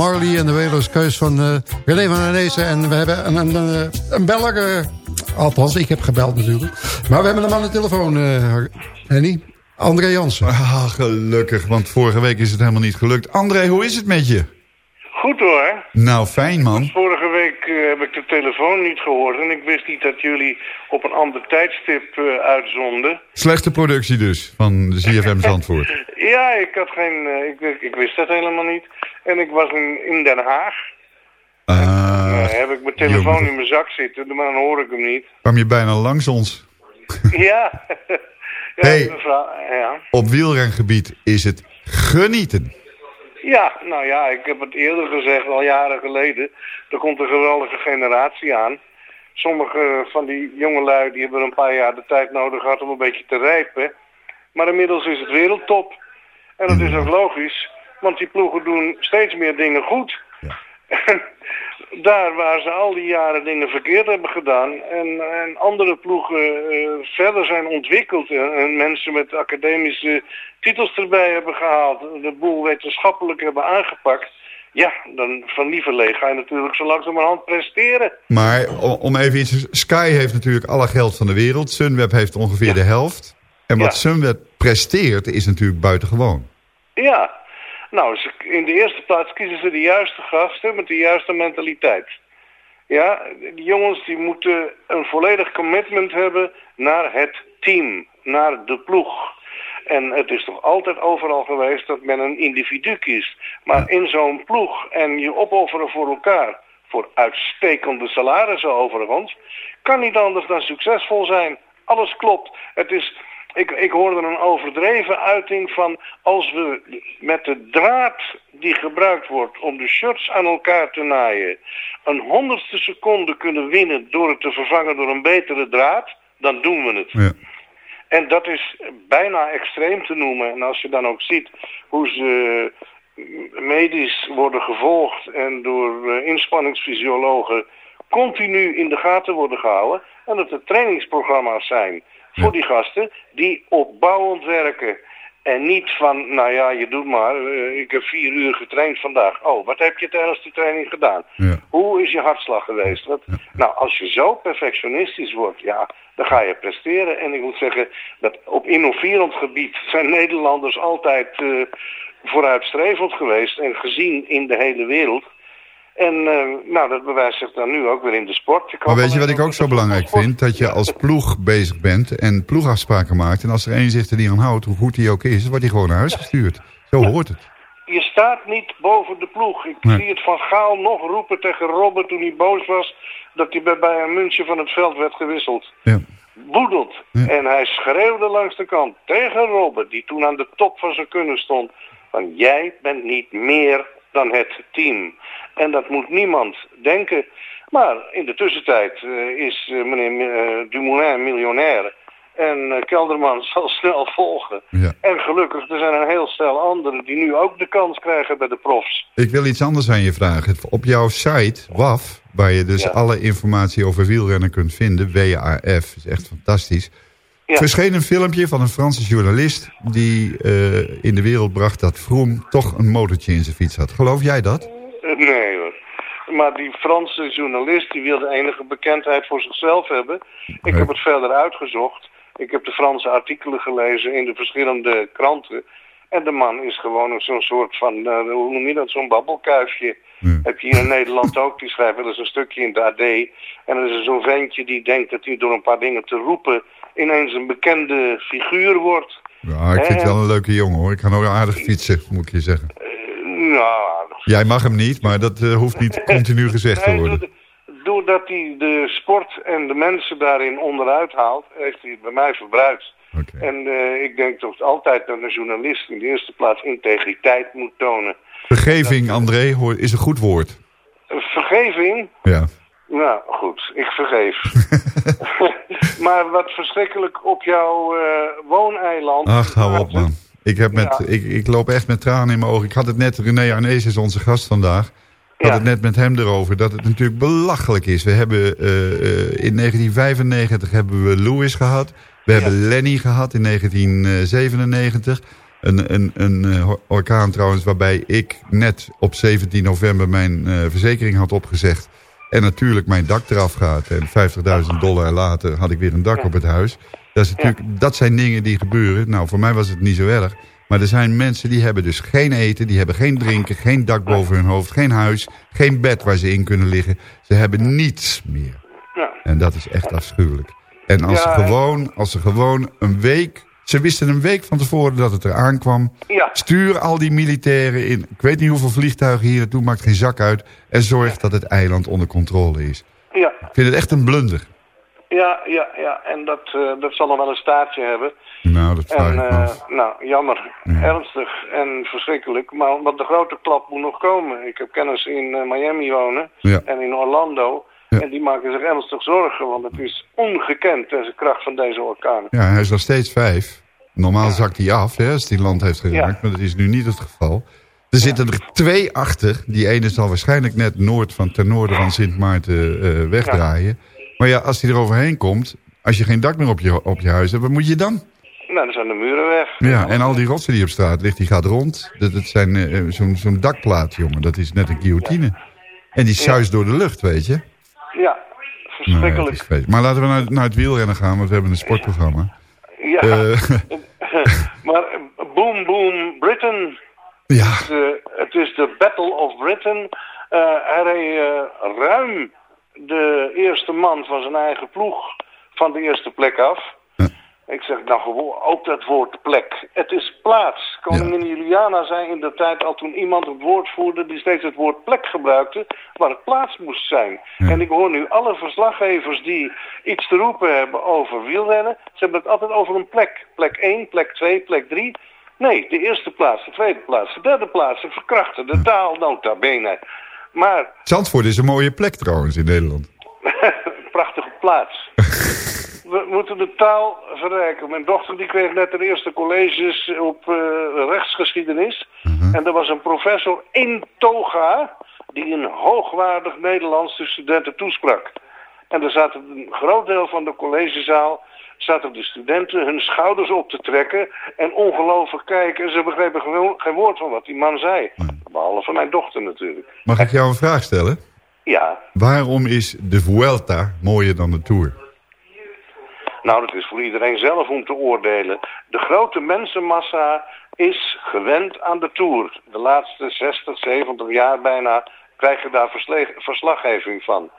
S9: Marley en de Welers keus van eh René van Arnezen. En we hebben een, een, een, een beller, eh, Althans, ik heb gebeld natuurlijk. Maar we hebben hem aan de telefoon, eh Henny. André Jansen.
S6: Ah, gelukkig, want vorige week is het helemaal niet gelukt. André, hoe is het met je?
S11: Goed hoor.
S6: Nou, fijn man.
S11: Vorige week eh, heb ik de telefoon niet gehoord en ik wist niet dat jullie op een ander tijdstip eh, uitzonden.
S6: Slechte productie dus, van de ZFM Zandvoort.
S11: Ja, ik had geen, eh, ik, ik, wist dat helemaal niet. En ik was in, in Den Haag. Eh, heb ik mijn telefoon in mijn zak zitten, maar dan hoor ik hem niet.
S6: kwam je bijna langs ons.
S11: ja. ja,
S6: Hey.
S11: ja.
S6: Op wielrengebied is het genieten.
S11: Ja, nou ja, ik heb het eerder gezegd, al jaren geleden. Er komt een geweldige generatie aan. Sommige van die jongelui die hebben een paar jaar de tijd nodig gehad om een beetje te rijpen. Maar inmiddels is het wereldtop. En dat is ook logisch, want die ploegen doen steeds meer dingen goed. En daar waar ze al die jaren dingen verkeerd hebben gedaan en, en andere ploegen eh, verder zijn ontwikkeld en, en mensen met academische titels erbij hebben gehaald, de boel wetenschappelijk hebben aangepakt, ja, dan van lieverlee ga je natuurlijk zo langzamerhand presteren.
S6: Maar om even iets... Sky heeft natuurlijk alle geld van de wereld. Sunweb heeft ongeveer de helft. En wat
S11: Ja.
S6: Sunweb presteert is natuurlijk buitengewoon.
S11: Ja, nou, in de eerste plaats kiezen ze de juiste gasten met de juiste mentaliteit. Ja, die jongens die moeten een volledig commitment hebben naar het team, naar de ploeg. En het is toch altijd overal geweest dat men een individu kiest. Maar in zo'n ploeg en je opofferen voor elkaar, voor uitstekende salarissen overigens, kan niet anders dan succesvol zijn. Alles klopt. Het is, ik, ik hoorde een overdreven uiting van als we met de draad die gebruikt wordt om de shirts aan elkaar te naaien, een honderdste seconde kunnen winnen door het te vervangen door een betere draad, dan doen we het.
S6: Ja.
S11: En dat is bijna extreem te noemen. En als je dan ook ziet hoe ze medisch worden gevolgd en door eh, inspanningsfysiologen continu in de gaten worden gehouden. En dat er trainingsprogramma's zijn voor die gasten die opbouwend werken. En niet van, nou ja, je doet maar, eh, ik heb vier uur getraind vandaag. Oh, wat heb je tijdens die training gedaan? Hoe is je hartslag geweest? Wat? Nou, als je zo perfectionistisch wordt, ja, dan ga je presteren. En ik moet zeggen, dat op innoverend gebied zijn Nederlanders altijd eh, vooruitstrevend geweest en gezien in de hele wereld. En eh, nou, dat bewijst zich dan nu ook weer in de sport.
S6: Maar weet je wat ik ook zo belangrijk vind? Dat je als ploeg bezig bent en ploegafspraken maakt. En als er één zich er niet aan houdt, hoe goed hij ook is, wordt hij gewoon naar huis gestuurd. Zo hoort het.
S11: je staat niet boven de ploeg. Ik
S6: Nee.
S11: zie het van Gaal nog roepen tegen Robben toen hij boos was... dat hij bij Bayern München van het veld werd gewisseld.
S6: Ja.
S11: Woedend. En hij schreeuwde langs de kant tegen Robben... die toen aan de top van zijn kunnen stond... van jij bent niet meer dan het team. En dat moet niemand denken. Maar in de tussentijd eh, is eh, meneer eh, Dumoulin miljonair... En Kelderman zal snel volgen. En gelukkig, er zijn een heel stel anderen die nu ook de kans krijgen bij de profs.
S6: Ik wil iets anders aan je vragen. Op jouw site, WAF, waar je dus alle informatie over wielrennen kunt vinden, WAF, is echt fantastisch.
S11: Ja.
S6: Verscheen een filmpje van een Franse journalist die in de wereld bracht dat Vroom toch een motortje in zijn fiets had. Geloof jij dat?
S11: Eh, Nee hoor. Maar die Franse journalist die wilde enige bekendheid voor zichzelf hebben. Ik heb het verder uitgezocht. Ik heb de Franse artikelen gelezen in de verschillende kranten. En de man is gewoon zo'n soort van, eh, hoe noem je dat, zo'n babbelkuifje. Heb je hier in Nederland ook, die schrijft wel eens een stukje in de AD. En er is zo'n ventje die denkt dat hij door een paar dingen te roepen ineens een bekende figuur wordt.
S6: Ja, ik vind het wel een leuke jongen hoor. Ik kan ook aardig fietsen, moet ik je zeggen.
S11: Nou,
S6: Jij mag hem niet, maar dat eh, hoeft niet continu gezegd te worden.
S11: doordat- hij de sport en de mensen daarin onderuit haalt, heeft hij het bij mij verbruikt. En eh, ik denk toch altijd dat een journalist in de eerste plaats integriteit moet tonen.
S6: Vergeving, André, hoor, is een goed woord.
S11: Vergeving?
S6: Ja.
S11: Nou, goed, ik vergeef. maar wat verschrikkelijk op jouw eh, wooneiland...
S6: Ach, hou op man. Ik, heb met,
S11: Ja.
S6: ik, ik loop echt met tranen in mijn ogen. Ik had het net, René Arnees is onze gast vandaag. Ik had het net met hem erover dat het natuurlijk belachelijk is. We hebben eh, eh, in 1995 hebben we Lewis gehad. We hebben Lenny gehad in 1997. Een, een, een eh, orkaan trouwens waarbij ik net op 17 november mijn verzekering had opgezegd. En natuurlijk mijn dak eraf gaat. En 50.000 dollar later had ik weer een dak op het huis. Dat, is natuurlijk, dat zijn dingen die gebeuren. Nou, voor mij was het niet zo erg. Maar er zijn mensen die hebben dus geen eten, die hebben geen drinken, geen dak boven hun hoofd, geen huis, geen bed waar ze in kunnen liggen. Ze hebben niets meer.
S11: Ja.
S6: En dat is echt afschuwelijk. En als,
S11: Ja,
S6: ze gewoon, als ze gewoon een week... Ze wisten een week van tevoren dat het eraan kwam.
S11: Ja.
S6: Stuur al die militairen in. Ik weet niet hoeveel vliegtuigen hier naartoe, maakt geen zak uit. En zorg dat het eiland onder controle is.
S11: Ja,
S6: Ik vind het echt een blunder.
S11: Ja, ja, ja. En dat, eh, dat zal nog wel een staartje hebben.
S6: Nou, dat
S11: En, eh, nou, jammer. Ernstig en verschrikkelijk. Maar want de grote klap moet nog komen. Ik heb kennis in eh, Miami wonen
S6: Ja.
S11: en in Orlando.
S6: Ja.
S11: En die maken zich ernstig zorgen, want het is ongekend, deze kracht van deze orkaan.
S6: Ja, hij is nog steeds vijf. Normaal zakt hij af hè, als hij land heeft geraakt. Maar dat is nu niet het geval. Er zitten er twee achter. Die ene zal waarschijnlijk net noord van, ten noorden van Sint Maarten wegdraaien. Maar ja, als hij er overheen komt... Als je geen dak meer op je, op je huis hebt, wat moet je dan?
S11: Nou, dan zijn de muren weg.
S6: Ja, en al die rotsen die op straat ligt, die gaat rond. Dat, dat zijn eh, zo'n dakplaat, jongen. Dat is net een guillotine. En die suist door de lucht, weet je.
S11: Ja,
S6: Nou,
S11: verschrikkelijk.
S6: vreselijk. maar laten we naar, naar het wielrennen gaan, want we hebben een sportprogramma.
S11: Ja,
S6: Eh,
S11: maar boom, boom, Britain.
S6: ja,
S11: Het, het is de Battle of Britain. Eh, hij reed ruim de eerste man van zijn eigen ploeg van de eerste plek af. Ik zeg nou gewoon ook dat woord plek. Het is plaats. Koningin Juliana zei in de tijd al toen iemand het woord voerde die steeds het woord plek gebruikte, waar het plaats moest zijn. En ik hoor nu alle verslaggevers die iets te roepen hebben over wielrennen, ze hebben het altijd over een plek. Plek 1, plek 2, plek 3. Nee, de eerste plaats, de tweede plaats, de derde plaats, de verkrachten, de taal, nota bene. Maar
S6: Zandvoort is een mooie plek trouwens in Nederland.
S11: prachtige plaats. We moeten de taal verrijken. Mijn dochter die kreeg net de eerste colleges op eh, rechtsgeschiedenis. En er was een professor in toga die een hoogwaardig Nederlands de studenten toesprak. En er zaten een groot deel van de collegezaal zaten de studenten hun schouders op te trekken en ongelovig kijken. En ze begrepen gewoon geen woord van wat die man zei. Behalve mijn dochter natuurlijk.
S6: Mag ik jou een vraag stellen?
S11: Ja,
S6: Waarom is de Vuelta mooier dan de Tour?
S11: Nou, dat is voor iedereen zelf om te oordelen. De grote mensenmassa is gewend aan de Tour. De laatste 60, 70 jaar bijna krijg je daar verslaggeving van.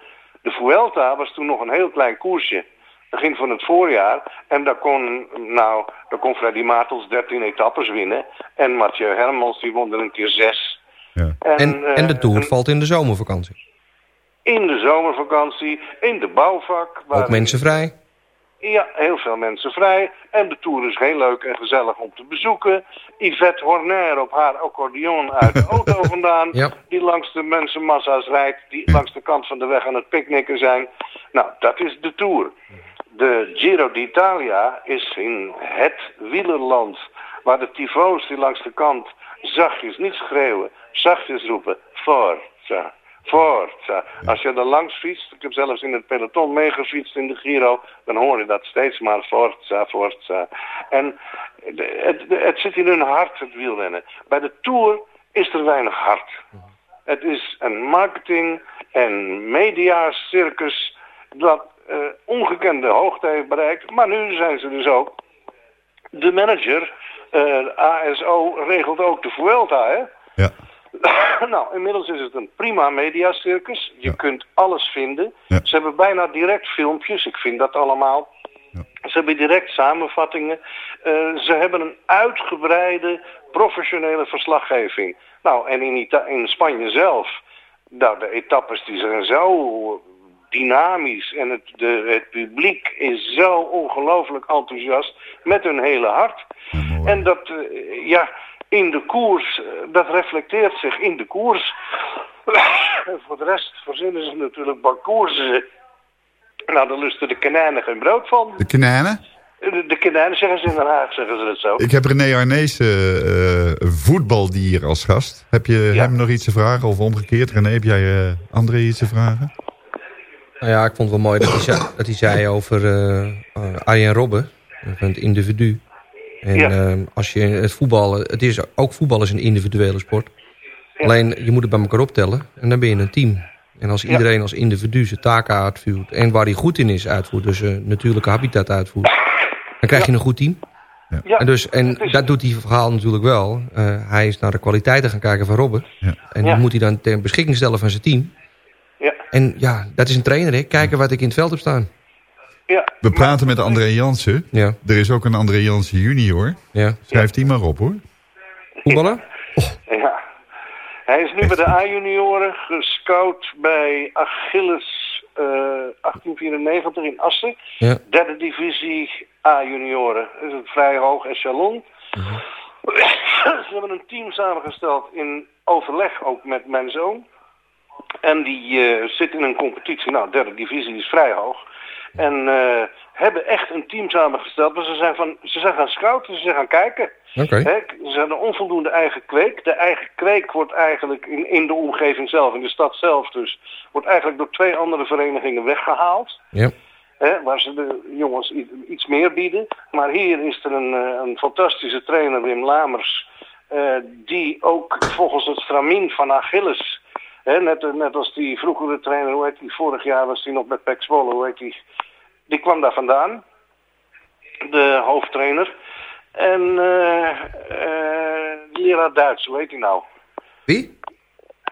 S11: De Vuelta was toen nog een heel klein koersje. Begin van het voorjaar. En daar kon, nou, daar kon Freddy Maartels 13 etappes winnen. En Mathieu Hermans, die won er een keer zes.
S6: Ja.
S7: En,
S11: eh,
S7: en de Tour valt in de zomervakantie.
S11: in de zomervakantie, in de bouwvak. waar-
S7: Ook mensen vrij.
S11: Ja, heel veel mensen vrij. En de Tour is heel leuk en gezellig om te bezoeken. Yvette Horner op haar accordeon uit de auto vandaan.
S7: Ja.
S11: Die langs de mensenmassa's rijdt. Die langs de kant van de weg aan het picknicken zijn. Nou, dat is de Tour. De Giro d'Italia is in het wielerland. Waar de tifo's die langs de kant zachtjes, niet schreeuwen, zachtjes roepen. Forza, Forza. Als je er langs fietst, ik heb zelfs in het peloton meegefietst in de Giro, dan hoor je dat steeds maar Forza, Forza. En het, het zit in hun hart, het wielrennen. Bij de Tour is er weinig hart. Het is een marketing- en mediacircus dat ongekende hoogte heeft bereikt. Maar nu zijn ze dus ook. De manager, eh, ASO, regelt ook de Vuelta, hè?
S6: Ja.
S11: nou, inmiddels is het een prima mediacircus. Je kunt alles vinden.
S6: Ja.
S11: Ze hebben bijna direct filmpjes. Ik vind dat allemaal. Ze hebben direct samenvattingen. Eh, ze hebben een uitgebreide professionele verslaggeving. Nou, en in, Ita- in Spanje zelf, nou, de etappes die zijn zo dynamisch en het, de, het publiek is zo ongelooflijk enthousiast met hun hele hart. En dat, eh, ja, in de koers, eh, dat reflecteert zich in de koers. en voor de rest verzinnen ze natuurlijk bakkoersen. Nou, daar lusten de konijnen geen brood van.
S6: De Kananen?
S11: De, de zeggen ze in Den Haag, zeggen ze het zo.
S6: Ik heb René Arnees, eh, voetbaldier, als gast. Heb je hem nog iets te vragen? Of omgekeerd, René, heb jij eh André iets te vragen?
S7: Nou ja, ik vond het wel mooi dat hij zei, dat hij zei over eh eh, Arjen Robben. Van het individu. En
S11: Ja.
S7: eh, als je het voetballen... Het is, ook voetbal is een individuele sport. Alleen, je moet het bij elkaar optellen. En dan ben je een team. En als iedereen als individu zijn taken uitvoert... en waar hij goed in is uitvoert, dus een natuurlijke habitat uitvoert... dan krijg je een goed team.
S11: Ja,
S7: en dus, en dat doet die verhaal natuurlijk wel. Uh, hij is naar de kwaliteiten gaan kijken van Robben.
S6: Ja.
S7: En die moet hij dan ter beschikking stellen van zijn team.
S11: Ja.
S7: En ja, dat is een trainer. Hè? Kijken wat ik in het veld heb staan.
S11: Ja.
S6: We praten met André Jansen.
S7: Ja.
S6: Er is ook een André Jansen junior.
S7: Ja.
S6: Schrijf die maar op hoor.
S7: Voetballen?
S11: Ja. Hij is nu bij de A-junioren gescout bij Achilles uh, 1894 in Assen.
S7: Ja.
S11: Derde divisie A-junioren. Dat is een vrij hoog echelon. Ze hebben een team samengesteld in overleg ook met mijn zoon. En die uh, zit in een competitie. Nou, derde divisie is vrij hoog. En uh, hebben echt een team samengesteld. Maar ze zijn, van, ze zijn gaan scouten, ze zijn gaan kijken.
S7: Okay.
S11: He, ze hebben onvoldoende eigen kweek. De eigen kweek wordt eigenlijk in, in de omgeving zelf, in de stad zelf dus... wordt eigenlijk door twee andere verenigingen weggehaald.
S7: Ja.
S11: He, waar ze de jongens iets meer bieden. Maar hier is er een, een fantastische trainer, Wim Lamers... Uh, die ook volgens het stramien van Achilles... He, net, net als die vroegere trainer, hoe heet die, vorig jaar was die nog bij Pek Zwolle, hoe heet die... Die kwam daar vandaan, de hoofdtrainer. En uh, uh, leraar Duits, hoe heet hij nou?
S7: Wie?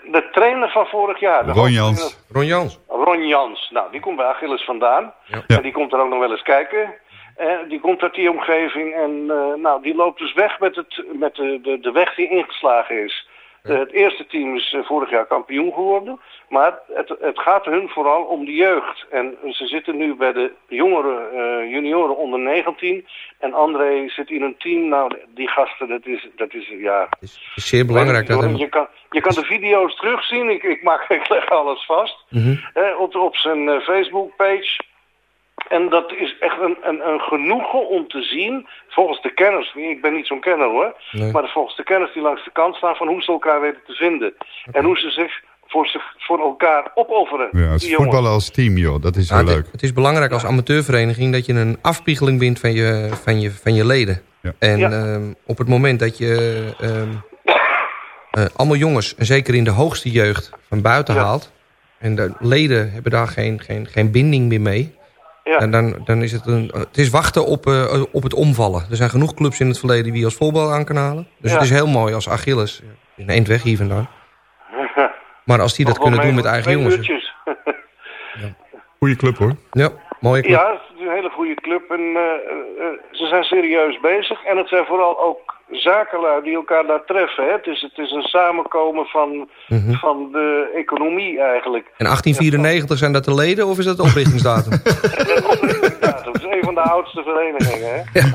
S11: De trainer van vorig jaar. de
S6: Ron Jans.
S7: Ron Jans.
S11: Ron Jans. Nou, die komt bij Achilles vandaan.
S7: Ja.
S11: En die komt er ook nog wel eens kijken. En die komt uit die omgeving. En uh, nou, die loopt dus weg met, het, met de, de, de weg die ingeslagen is. Het eerste team is vorig jaar kampioen geworden. Maar het, het gaat hun vooral om de jeugd. En ze zitten nu bij de jongeren, uh, junioren onder 19. En André zit in een team. Nou, die gasten, dat is, dat is ja...
S7: Het is, is zeer belangrijk.
S11: Je,
S7: dat
S11: je, kan, je kan de video's terugzien. Ik, ik, maak, ik leg alles vast.
S7: Mm -hmm.
S11: eh, op, op zijn uh, Facebook-page. En dat is echt een, een, een genoegen om te zien, volgens de kenners, ik ben niet zo'n kenner hoor,
S7: nee.
S11: maar volgens de kenners die langs de kant staan, van hoe ze elkaar weten te vinden. Okay. En hoe ze zich voor, zich voor elkaar opofferen.
S6: Ja, het is voetballen als team joh, dat is wel
S7: ja,
S6: leuk.
S7: Het, het is belangrijk als amateurvereniging dat je een afspiegeling bent van je, van je, van je leden.
S6: Ja.
S7: En
S11: Ja.
S7: um, op het moment dat je um, uh, allemaal jongens, en zeker in de hoogste jeugd, van buiten
S11: Ja.
S7: haalt. En de leden hebben daar geen, geen, geen binding meer mee.
S11: Ja.
S7: En dan, dan is het een. Het is wachten op, uh, op het omvallen. Er zijn genoeg clubs in het verleden die als voorbeeld aan kan halen. Dus
S11: Ja.
S7: het is heel mooi als Achilles. Een eind weg hier vandaan. Maar als die dat kunnen doen met eigen jongens.
S11: uurtjes.
S6: Goeie club hoor.
S7: Ja, mooie club.
S11: Ja, het is een hele goede club en eh, eh, ze zijn serieus bezig. En het zijn vooral ook zakenlui die elkaar daar treffen. Hè. Het, is, het is een samenkomen van,
S7: Mhm.
S11: van de economie eigenlijk.
S7: En 1894 zijn dat de leden of is dat de oprichtingsdatum?
S11: Ja, dat is een van de oudste verenigingen. Hè.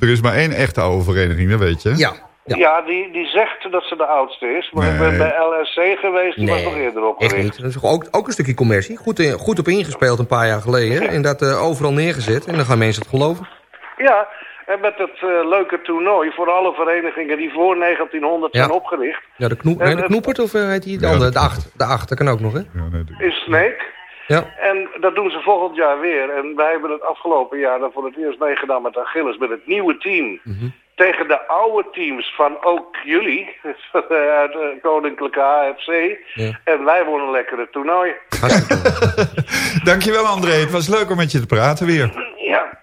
S6: Er is maar één echte oude vereniging, dat weet je.
S7: ja.
S11: Ja,
S7: Ja.
S11: die, die zegt dat ze de oudste is. Maar ik
S6: Nee.
S11: ben bij LSC geweest, die was nog eerder
S7: echt
S11: opgericht.
S7: niet. Dat is ook, ook een stukje commercie. Goed, in- goed op ingespeeld een paar jaar geleden. En dat eh, overal neergezet. En dan gaan mensen het geloven.
S11: Ja, en met het eh, leuke toernooi voor alle verenigingen die voor 1900
S7: Ja.
S11: zijn opgericht...
S7: Ja, de,
S11: En
S7: nee, de knoepert of eh, heet die de
S6: Ja,
S7: andere?
S6: de
S7: De acht. De acht, dat kan ook nog, hè?
S6: Ja, nee,
S11: is Snake.
S7: Ja.
S11: En dat doen ze volgend jaar weer. En wij hebben het afgelopen jaar dan voor het eerst meegedaan met Achilles, met het nieuwe team.
S7: Mhm.
S11: Tegen de oude teams van ook jullie, uit de Koninklijke AFC.
S7: Ja.
S11: En wij wonnen lekker het toernooi.
S6: Dankjewel André, het was leuk om met je te praten weer.
S11: Ja.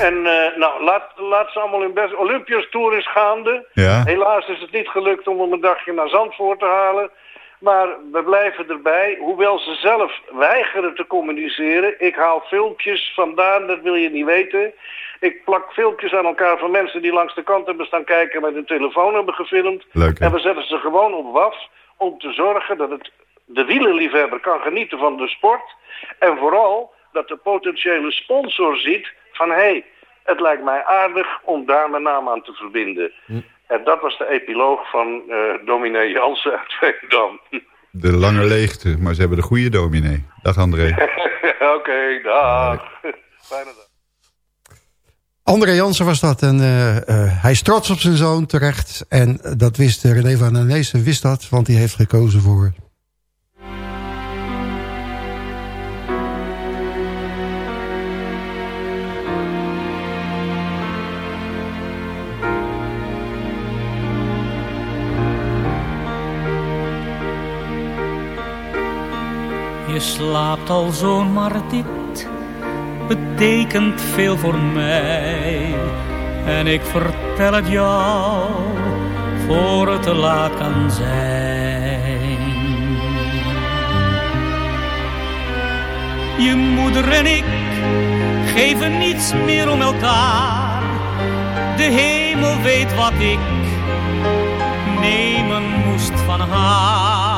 S11: En eh, nou, laat, laat ze allemaal hun best. Olympias Tour is gaande.
S6: Ja.
S11: Helaas is het niet gelukt om hem een dagje naar Zandvoort te halen. Maar we blijven erbij, hoewel ze zelf weigeren te communiceren. Ik haal filmpjes vandaan, dat wil je niet weten. Ik plak filmpjes aan elkaar van mensen die langs de kant hebben staan kijken... met hun telefoon hebben gefilmd.
S6: Leuk?
S11: En we zetten ze gewoon op WAF om te zorgen dat het, de wielerliefhebber kan genieten van de sport. En vooral dat de potentiële sponsor ziet van... hé, hey, het lijkt mij aardig om daar mijn naam aan te verbinden. En dat was de epiloog van eh dominee Jansen uit Veendam.
S6: De lange leegte, maar ze hebben de goede dominee. Dag André.
S11: Oké, dag. Fijne dag.
S9: André Jansen was dat. En uh, uh, hij is trots op zijn zoon terecht. En dat wist René van der Neesen, wist dat. Want hij heeft gekozen voor...
S12: slaapt al zo, maar dit betekent veel voor mij. En ik vertel het jou voor het te laat kan zijn. Je moeder en ik geven niets meer om elkaar. De hemel weet wat ik nemen moest van haar.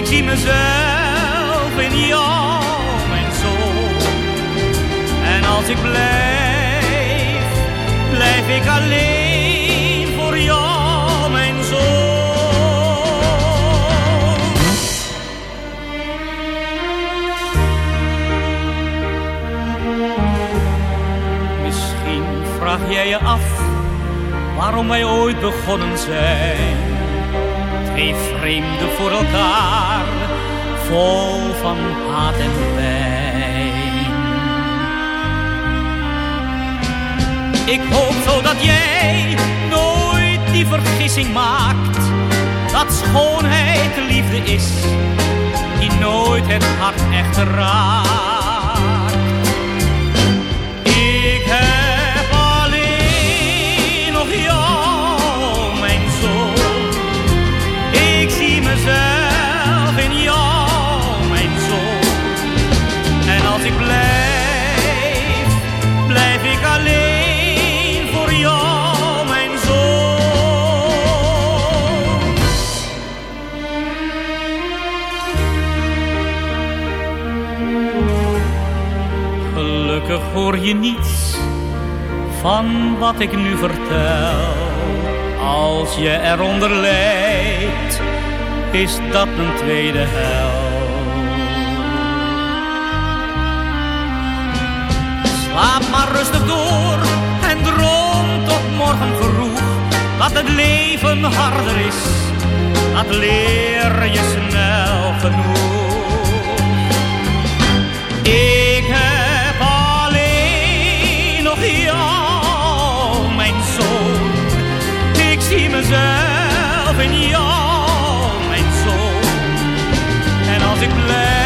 S12: Ik zie mezelf in jou, mijn zoon. En als ik blijf, blijf ik alleen voor jou, mijn zoon. Misschien vraag jij je af waarom wij ooit begonnen zijn. Twee vreemden voor elkaar, vol van haat en pijn. Ik hoop zo dat jij nooit die vergissing maakt. Dat schoonheid de liefde is, die nooit het hart echt raakt. Hoor je niets van wat ik nu vertel. Als je eronder lijdt, is dat een tweede hel. Slaap maar rustig door en droom tot morgen vroeg. Dat het leven harder is, dat leer je snel genoeg. Ik heb mezelf in jou, mijn zoon. En als ik blijf,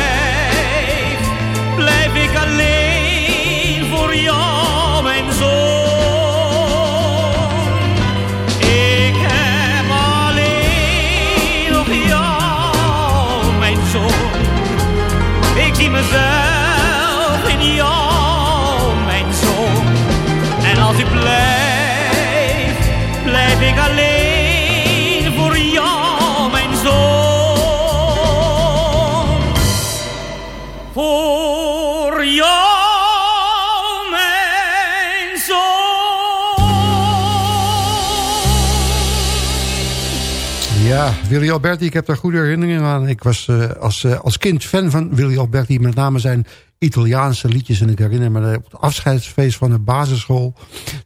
S9: Willy Alberti, ik heb daar goede herinneringen aan. Ik was eh, als, eh, als kind fan van Willy Alberti, met name zijn Italiaanse liedjes. En ik herinner me op het afscheidsfeest van de basisschool...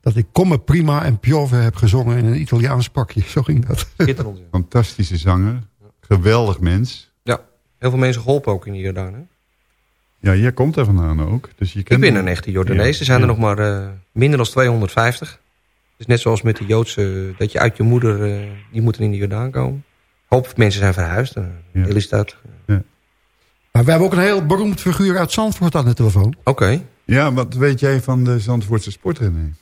S9: dat ik Come Prima en Piove heb gezongen in een Italiaans pakje. Zo ging dat.
S6: Fantastische zanger. Geweldig mens.
S7: Ja, heel veel mensen geholpen ook in de Jordaan. Hè?
S6: Ja, jij komt er vandaan ook. Dus je
S7: Ik
S6: kent
S7: ben
S6: hem.
S7: een echte Jordanees.
S6: Ja,
S7: Er zijn er nog maar eh, minder dan 250. Het is net zoals met de Joodse, dat je uit je moeder, eh, die moeten in de Jordaan komen. Hoop mensen zijn verhuisd. Uh, Elistat.
S9: Maar we hebben ook een heel beroemd figuur uit Zandvoort aan de telefoon.
S7: Oké.
S6: Ja, wat weet jij van de Zandvoortse sportrennen?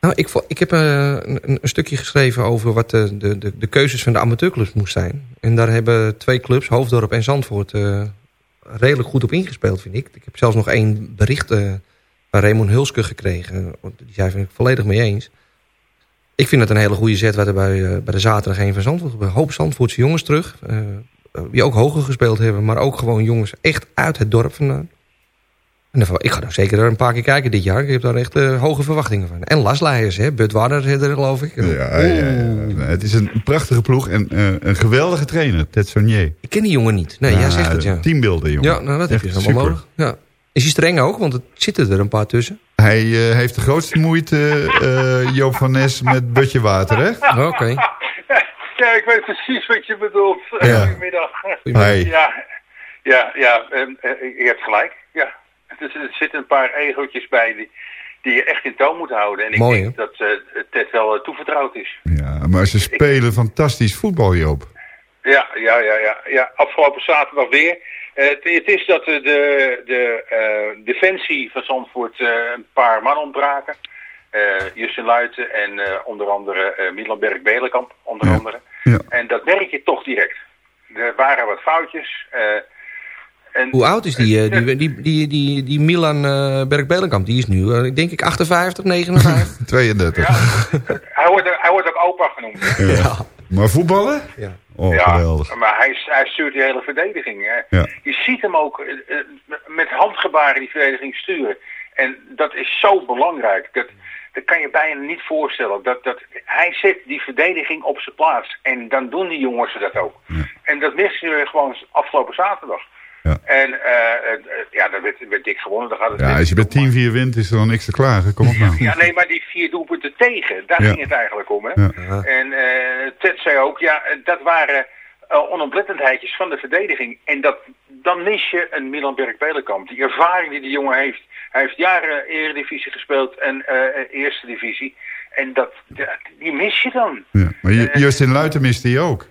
S7: Nou, ik, ik heb eh, een, een stukje geschreven over wat de, de, de, de keuzes van de amateurclubs moest zijn. En daar hebben twee clubs, Hoofddorp en Zandvoort, eh, redelijk goed op ingespeeld, vind ik. Ik heb zelfs nog één bericht eh, van Raymond Hulske gekregen. Die zei, vind ik volledig mee eens. Ik vind het een hele goede zet wat er bij, eh, bij de zaterdag een van Zandvoort. Een hoop Zandvoortse jongens terug. eh, die ook hoger gespeeld hebben. Maar ook gewoon jongens echt uit het dorp vandaan. En ik ga daar zeker een paar keer kijken dit jaar. Ik heb daar echt eh, hoge verwachtingen van. En Las Leijers, hè. Bud Warder zit er, geloof ik.
S6: Ja, ja, ja. Het is een prachtige ploeg en eh, een geweldige trainer, Ted Sonier.
S7: Ik ken die jongen niet. Nee, jij zegt het, ja.
S6: Teambeelden, jongen.
S7: Ja, nou, dat heb je helemaal nodig. Ja. Is hij streng ook? Want het zitten er een paar tussen.
S6: Hij eh, heeft de grootste moeite, eh, Joop van Nes, met Butje Water, hè?
S7: Oké.
S13: Ja, ik weet precies wat je bedoelt.
S6: Ja.
S13: Goedemiddag.
S6: Hey.
S13: Ja, ja, ja je hebt gelijk. Ja. Het is, er zitten een paar egootjes bij die,
S14: die je echt in toon moet houden. En ik
S6: Mooi,
S14: denk dat eh, Ted wel toevertrouwd is.
S6: Ja, maar ze spelen fantastisch voetbal, Joop.
S14: Ja, ja, ja, ja. ja. Afgelopen zaterdag weer. Eh, het, het is dat de, de eh, defensie van Zandvoort eh, een paar man ontbraken. Eh Justin Luiten en eh, onder andere eh Milan Berg-Belenkamp, onder andere. En dat merk je toch direct. Er waren wat foutjes. eh, en
S7: Hoe oud is die, die, die, die, die, die Milan eh Berg-Belenkamp? Die is nu, denk ik, 58, 59.
S6: 32.
S14: hij, wordt, hij wordt ook opa genoemd.
S6: Ja. Maar voetballen?
S7: Ja.
S6: Oh,
S14: ja,
S6: geweldig.
S14: maar hij, hij stuurt die hele verdediging. Hè.
S6: Ja.
S14: Je ziet hem ook eh, eh, met handgebaren die verdediging sturen. En dat is zo belangrijk. Dat, dat kan je bijna niet voorstellen. Dat, dat, hij zet die verdediging op zijn plaats. En dan doen die jongens dat ook. En dat misten we gewoon afgelopen zaterdag. En eh, eh, ja, dan werd, werd dik gewonnen. Dan gaat het
S6: Ja, als je met 10-4 wint, is er dan niks te klagen. Kom op nou.
S14: Ja, nee, maar die vier doelpunten tegen, daar
S6: Ja.
S14: ging het eigenlijk om. Hè?
S6: Ja.
S14: En eh Ted zei ook, ja, dat waren uh, onoplettendheidjes van de verdediging. En dat, dan mis je een Milan Berg-Belenkamp. Die ervaring die die jongen heeft. Hij heeft jaren Eredivisie gespeeld en Eerste Divisie. En dat, dat- die mis je dan.
S6: Ja. Maar Ju- Justin Luiten miste hij ook.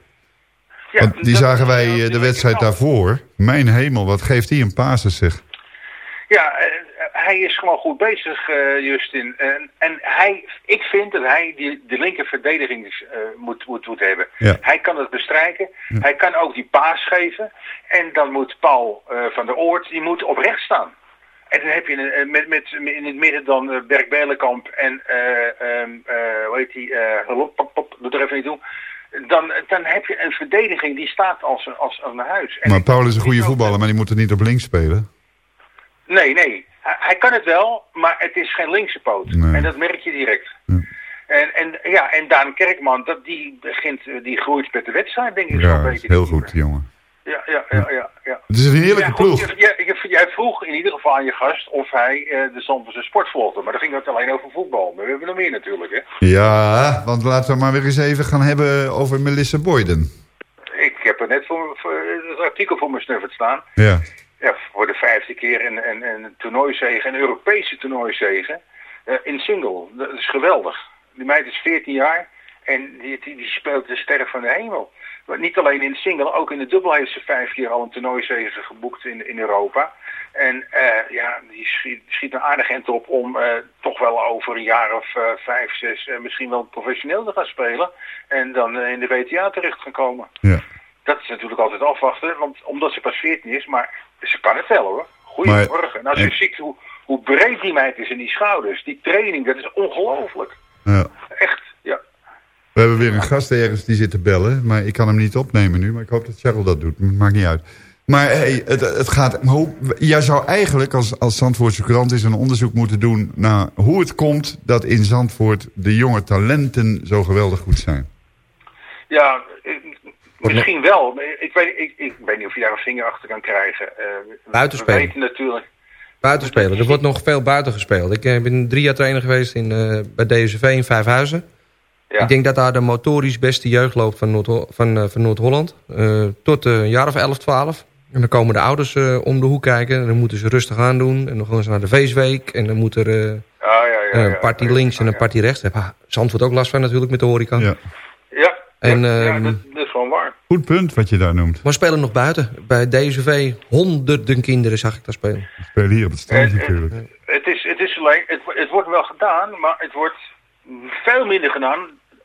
S14: Ja,
S6: Want die zagen wij eh, de wedstrijd daarvoor. Mijn hemel, wat geeft hij een pases zeg.
S14: Ja, eh, hij is gewoon goed bezig, eh, Justin. En, en hij, ik vind dat hij die, de linker verdediging eh, moet, moet, moet hebben.
S6: Ja.
S14: Hij kan het bestrijken. Hij kan ook die paas geven. En dan moet Paul eh, van der Oort, die moet op rechts staan. En dan heb je eh, met, met, in het midden dan Berk Belenkamp en, eh uh, hoe heet die, uh, pop, pop, doe er even niet toe. Dan, dan heb je een verdediging die staat als, als, als een huis. En
S6: Maar Paul is een goede voetballer, maar die moet er niet op links spelen.
S14: Nee, nee. Hij, kan het wel, maar het is geen linkse poot.
S6: Nee.
S14: En dat merk je direct. En, en, ja, en Daan Kerkman, dat, die, begint, die groeit met de wedstrijd, denk ik
S6: Ja,
S14: beetje.
S6: is heel goed, jongen.
S14: Ja, ja, ja, ja. ja.
S6: Het is een heerlijke
S14: ja, goed,
S6: ploeg.
S14: je- je- je- jij vroeg in ieder geval aan je gast of hij eh, de Zandvoortse sport volgde. Maar dan ging het alleen over voetbal. Maar we hebben nog meer natuurlijk, hè.
S6: Ja, want laten we maar weer eens even gaan hebben over Melissa Boyden.
S14: Ik heb er net voor, voor het artikel voor me snufferd staan.
S6: Ja.
S14: Ja, voor de vijfde keer een, een, een toernooizege, een Europese toernooizege. eh, in single. Dat is geweldig. Die meid is 14 jaar en die, die, die speelt de sterren van de hemel. Niet alleen in single, ook in de dubbel heeft ze vijf keer al een toernooizege geboekt in, in Europa. En eh, ja, die schiet, schiet een aardig end op om eh, toch wel over een jaar of eh, vijf, zes misschien wel professioneel te gaan spelen. En dan in de WTA terecht gaan komen.
S6: Ja.
S14: Dat is natuurlijk altijd afwachten, want omdat ze pas 14 is, maar ze kan het wel hoor. Goedemorgen.
S6: Maar-
S14: En als je
S6: en-
S14: ziet hoe, hoe breed die meid is in die schouders, die training, dat is ongelooflijk.
S6: Ja.
S14: Echt.
S6: We hebben weer een gast ergens die zit te bellen, maar ik kan hem niet opnemen nu. Maar ik hoop dat Cheryl dat doet, het maakt niet uit. Maar hey, het, het gaat... jij zou eigenlijk als, als Zandvoortse krant eens een onderzoek moeten doen... naar hoe het komt dat in Zandvoort de jonge talenten zo geweldig goed zijn.
S14: Ja, misschien wel. maar Ik weet, ik, ik weet niet of je daar een vinger achter kan krijgen. Eh, we-
S7: Buitenspelen.
S14: We weten natuurlijk.
S7: Buitenspelen. Er wordt nog veel buiten gespeeld. Ik eh, ben drie jaar trainer geweest in, eh, bij DSV in Vijfhuizen. Ik denk dat daar de motorisch beste jeugd loopt van Noord- eh, van Noord-Holland. Eh, tot eh, een jaar of 11, 12. En dan komen de ouders eh, om de hoek kijken. En dan moeten ze rustig aan doen. En dan gaan ze naar de feestweek. En dan moet er eh,
S14: Ah, ja, ja, ja.
S7: een party links en een party rechts. Ah, Zandvoort ook last van natuurlijk met de horeca.
S6: Ja.
S14: Ja,
S7: En,
S14: ja,
S7: ehm,
S14: dat, dat is gewoon waar.
S6: Goed punt wat je daar noemt.
S7: Maar we spelen nog buiten. Bij DSV honderden kinderen zag ik daar spelen.
S6: We spelen hier op het strand natuurlijk.
S14: Het is, het is alleen, het, het wordt wel gedaan, maar het wordt veel minder gedaan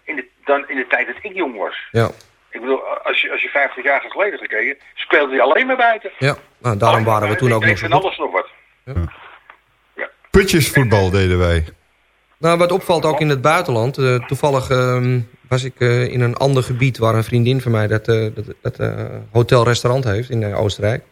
S14: in de, dan in de tijd dat ik jong was.
S7: Ja,
S14: Ik bedoel, als je, als je 50 jaar geleden gekeken, speelde hij alleen maar buiten.
S7: ja. Nou, daarom waren we toen ook nog zo goed.
S14: alles nog wat.
S6: Putjesvoetbal deden wij.
S7: Nou, wat opvalt ook in het buitenland. eh, toevallig ehm, was ik eh, in een ander gebied waar een vriendin van mij dat, eh, dat, dat hotel-restaurant heeft in Oostenrijk.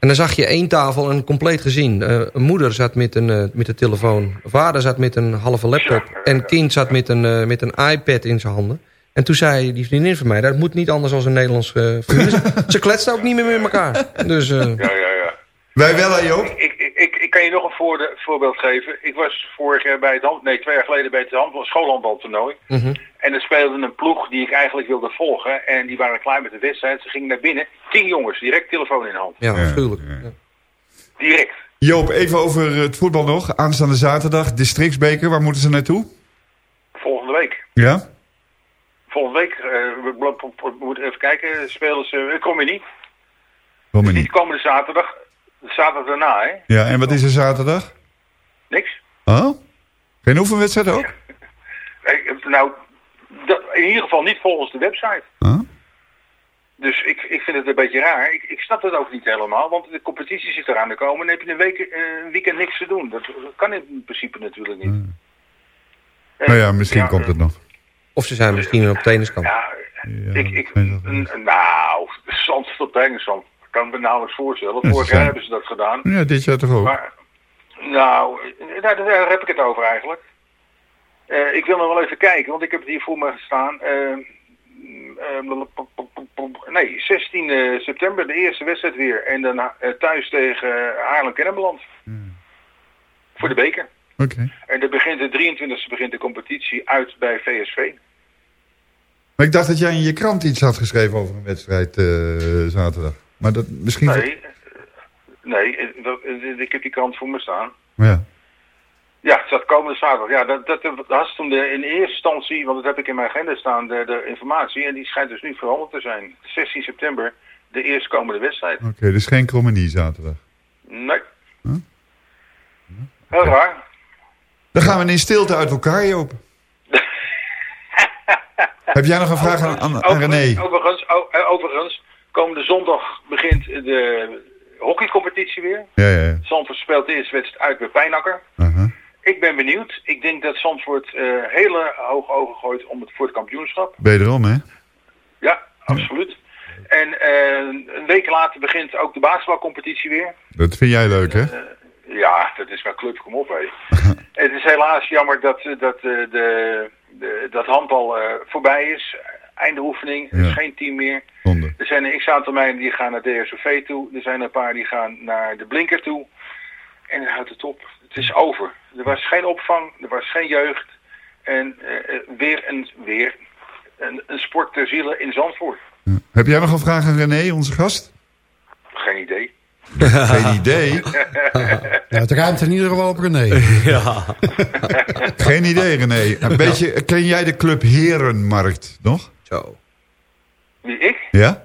S7: En dan zag je één tafel, een compleet gezin. Eh, een moeder zat met een, eh, met een telefoon. Vader zat met een halve laptop. En kind zat met een, eh, met een iPad in zijn handen. En toen zei die vriendin van mij, dat moet niet anders dan een Nederlands. Ze kletsten ook niet meer met elkaar. Dus.
S14: Ja, ja, ja.
S6: Wij wel, hè, Joop?
S14: Ik, ik, ik, ik kan je nog een voorde, voorbeeld geven. Ik was vorig jaar bij het hand, nee, twee jaar geleden bij het handbal, schoolhandbaltoernooi.
S7: Mm -hmm.
S14: En er speelde een ploeg die ik eigenlijk wilde volgen. En die waren klaar met de wedstrijd. Ze gingen naar binnen. Tien jongens, direct telefoon in de hand.
S7: Ja, afschuwelijk. Ja.
S14: Direct.
S6: Joop, even over het voetbal nog. Aanstaande zaterdag, districtsbeker. Waar moeten ze naartoe?
S14: Volgende week.
S6: Ja?
S14: Volgende week, eh, we, we- we moeten even kijken, spelen ze, ik kom je niet.
S6: Kom maar
S14: Niet
S6: niet.
S14: komende zaterdag, zaterdag daarna, hè?
S6: Ja, en wat is er zaterdag?
S14: Niks.
S6: Oh? Geen oefenwedstrijd ook?
S14: Nou, dat, in ieder geval niet volgens de website.
S6: Huh?
S14: Dus ik, ik vind het een beetje raar. Ik, ik snap het ook niet helemaal, want de competitie zit eraan te komen. En dan heb je een, week, eh, een weekend niks te doen. Dat, dat kan in principe natuurlijk niet. Eh,
S6: Nou ja, misschien
S14: ja,
S6: komt het nog.
S7: Of ze zijn misschien op trainingskamp.
S14: Ja, ik, ik, n- nou, zand tot Bengelsand. Kan ik me nauwelijks voorstellen. Vorig jaar hebben ze dat gedaan.
S6: Ja, dit jaar toch ook?
S14: Maar, nou, eh, daar, heb ik het over eigenlijk. Eh, ik wil nog wel even kijken, want ik heb het hier voor me staan. Eh, eh, nee, 16 eh, september, de eerste wedstrijd weer. En daarna eh, thuis tegen Haarlem-Kennemerland. Voor de beker.
S6: Oké.
S14: En dan begint de 23e begint de competitie uit bij VSV.
S6: Maar ik dacht dat jij in je krant iets had geschreven over een wedstrijd zaterdag. Maar dat misschien...
S14: Nee, nee eh, dat- eh, ik heb die kant voor me staan.
S6: Ja.
S14: Ja, het staat komende zaterdag. Ja, dat, dat, dat was toen de, in eerste instantie, want dat heb ik in mijn agenda staan, de, de informatie. En die schijnt dus nu veranderd te zijn. 16 september, de eerstkomende wedstrijd.
S6: Oké, dus geen krommenie zaterdag.
S14: Nee. Heel raar.
S6: Dan gaan we in stilte uit elkaar, Joop. Heb jij nog een vraag aan, aan, aan René?
S14: Overigens, eh, overigens, komende zondag begint de hockeycompetitie weer.
S6: Ja, ja, ja.
S14: Zandvoort speelt de eerste wedstrijd uit bij Pijnakker.
S6: Uh-huh.
S14: Ik ben benieuwd. Ik denk dat Zandvoort eh, hele hoog ogen gooit om het, voor het kampioenschap.
S6: Wederom, hè?
S14: Ja, absoluut. En eh, een week later begint ook de basketbalcompetitie weer.
S6: Dat vind jij leuk, hè?
S14: Ja, dat is mijn club, kom op hé. het is helaas jammer dat, eh, dat, eh, de, de, dat handbal eh, voorbij is. Einde oefening, er is geen team meer.
S6: Zonde.
S14: Er zijn een x-aantal die gaan naar DSOV toe. Er zijn een paar die gaan naar de Blinker toe. En dan houdt het op. Het is over. Er was geen opvang, er was geen jeugd. En eh, eh, weer, een, weer een, een sport ter ziele in Zandvoort.
S6: Heb jij nog een vraag aan René, onze gast?
S14: Geen idee.
S6: Geen idee.
S9: Ja, het ruimt in ieder geval op René.
S7: Ja.
S6: Geen idee, René. Een beetje, ken jij de club Herenmarkt nog?
S7: Zo.
S14: Wie, ik?
S6: Ja?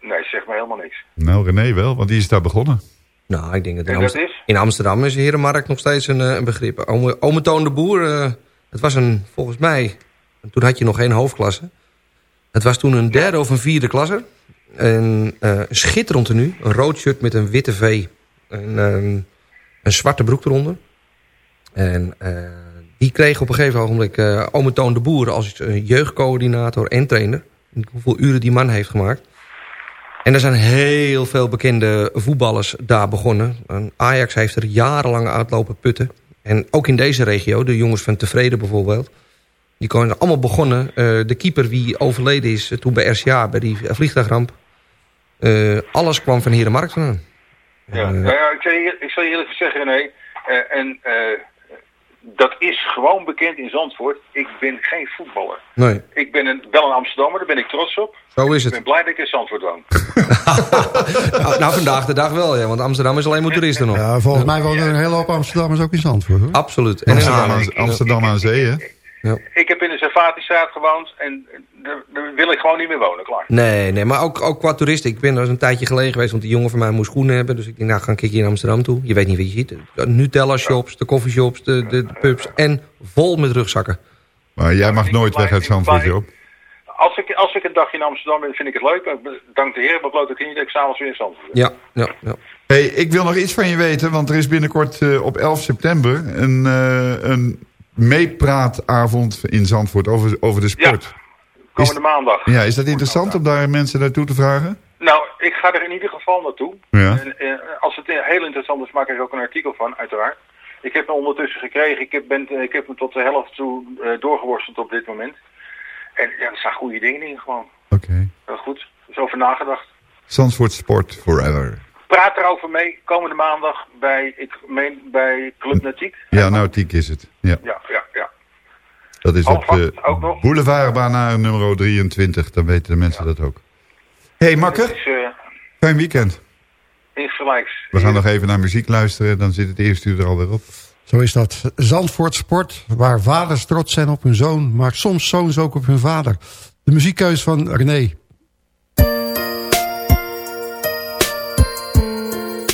S14: Nee, zeg maar helemaal niks.
S6: Nou, René wel, want die is daar begonnen.
S7: Nou, ik denk dat in,
S14: dat is?
S7: in Amsterdam is de herenmarkt nog steeds een, eh, een begrip. Ome, Ome Toon de Boer, eh, het was een, volgens mij, toen had je nog geen hoofdklasse. Het was toen een derde of een vierde klasse. En eh, een schitterend tenue, een rood shirt met een witte V. En ehm, een zwarte broek eronder. En eh, die kreeg op een gegeven ogenblik eh Ome Toon de Boer als eh, jeugdcoördinator en trainer. Hoeveel uren die man heeft gemaakt. En er zijn heel veel bekende voetballers daar begonnen. En Ajax heeft er jarenlang uitlopen putten. En ook in deze regio, de jongens van Tevreden bijvoorbeeld... die komen allemaal begonnen. Eh, de keeper die overleden is toen bij RCA, bij die vliegtuigramp... eh, alles kwam van Herenmarkt vandaan.
S14: Ja, nou ja, ik, zal je, ik zal je eerlijk zeggen, eh, en dat is gewoon bekend in Zandvoort. Ik ben geen voetballer.
S7: Nee,
S14: Ik ben een, wel een Amsterdammer, daar ben ik trots op.
S7: zo is
S14: Ik
S7: het.
S14: ben blij dat ik in Zandvoort woon.
S7: nou, nou, vandaag de dag wel, ja, want Amsterdam is alleen maar toeristen nog.
S9: Ja, volgens mij wonen er een hele hoop Amsterdammers ook in Zandvoort. Hoor.
S7: Absoluut. En
S6: Amsterdam, aan, Amsterdam aan zee, hè?
S14: Ik heb in de Savatistraat gewoond en daar, daar wil ik gewoon niet meer wonen, klaar.
S7: Nee, nee, maar ook, ook qua toeristen. Ik ben er eens een tijdje geleden geweest, want die jongen van mij moest schoenen hebben. Dus ik denk, nou, ga een keertje in Amsterdam toe. Je weet niet wat je ziet. De Nutella-shops, de coffeeshops, de, de, de pubs. En vol met rugzakken.
S6: Maar jij mag nooit weg uit Zandvoort, Joop.
S14: Als ik, als ik een dagje in Amsterdam ben, vind ik het leuk. Dank de Heer, maar bloot ik niet dat ik s'avonds weer in Zandvoort ben.
S7: Ja, ja, ja.
S6: Hey, ik wil nog iets van je weten, want er is binnenkort eh, op 11 september een, eh, een meepraatavond in Zandvoort over, over de sport.
S14: Komende maandag.
S6: Ja, is dat interessant om daar mensen naartoe te vragen?
S14: Nou, ik ga er in ieder geval naartoe.
S6: Ja.
S14: En, eh, als het heel interessant is, maak ik er ook een artikel van, uiteraard. Ik heb hem ondertussen gekregen. Ik heb, ben, eh, ik heb hem tot de helft toe eh, doorgeworsteld op dit moment. En ja, er staan goede dingen in gewoon.
S6: Oké.
S14: Heel goed. Er is over nagedacht.
S6: Zandvoort Sport Forever.
S14: Praat erover mee komende maandag bij, ik meen, bij Club Natiek.
S6: Ja, nautiek is het. Ja.
S14: Ja, ja, ja.
S6: Dat is op de boulevardbaan nummer 23. Dan weten de mensen dat ook. hey, Makker,
S14: is, eh,
S6: fijn weekend.
S14: Insgelijks.
S6: We gaan nog even naar muziek luisteren, dan zit het eerste uur er alweer op.
S9: Zo is dat. Zandvoort Sport, waar vaders trots zijn op hun zoon... maar soms zoons ook op hun vader. De muziekkeus van René.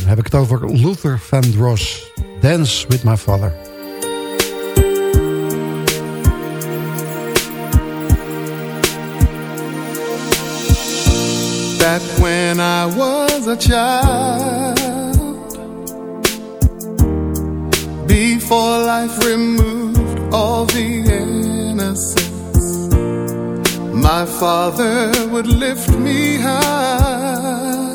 S9: Dan heb ik het over Luther Vandross. Dance with my father.
S15: That when I was a child Before life removed all the innocence My father would lift me high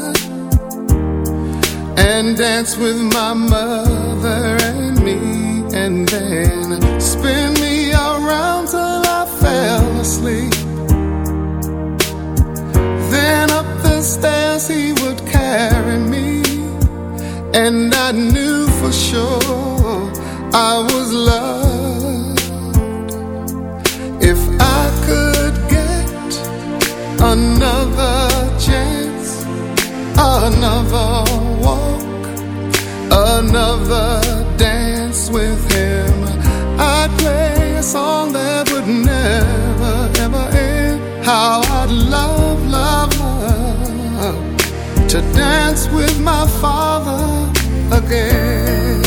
S15: And dance with my mother and me And then spin me around till I fell asleep. Then up the stairs he would carry me And I knew for sure I was loved. If I could get another chance Another Another dance with him. I'd play a song that would never ever end. How I'd love, love, love To dance with my father again.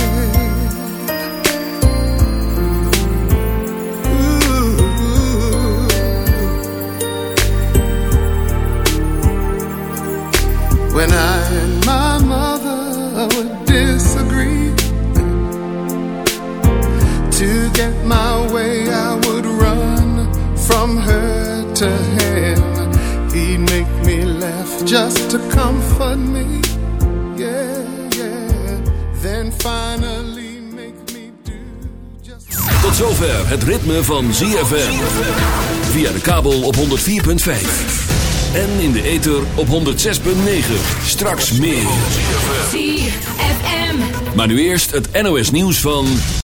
S15: When I to comfort me Yeah, yeah Then finally make me do just
S1: Tot zover het ritme van ZFM. Via de kabel op 104.5. En in de ether op 106.9. Straks meer.
S16: ZFM.
S1: Maar nu eerst het NOS nieuws van...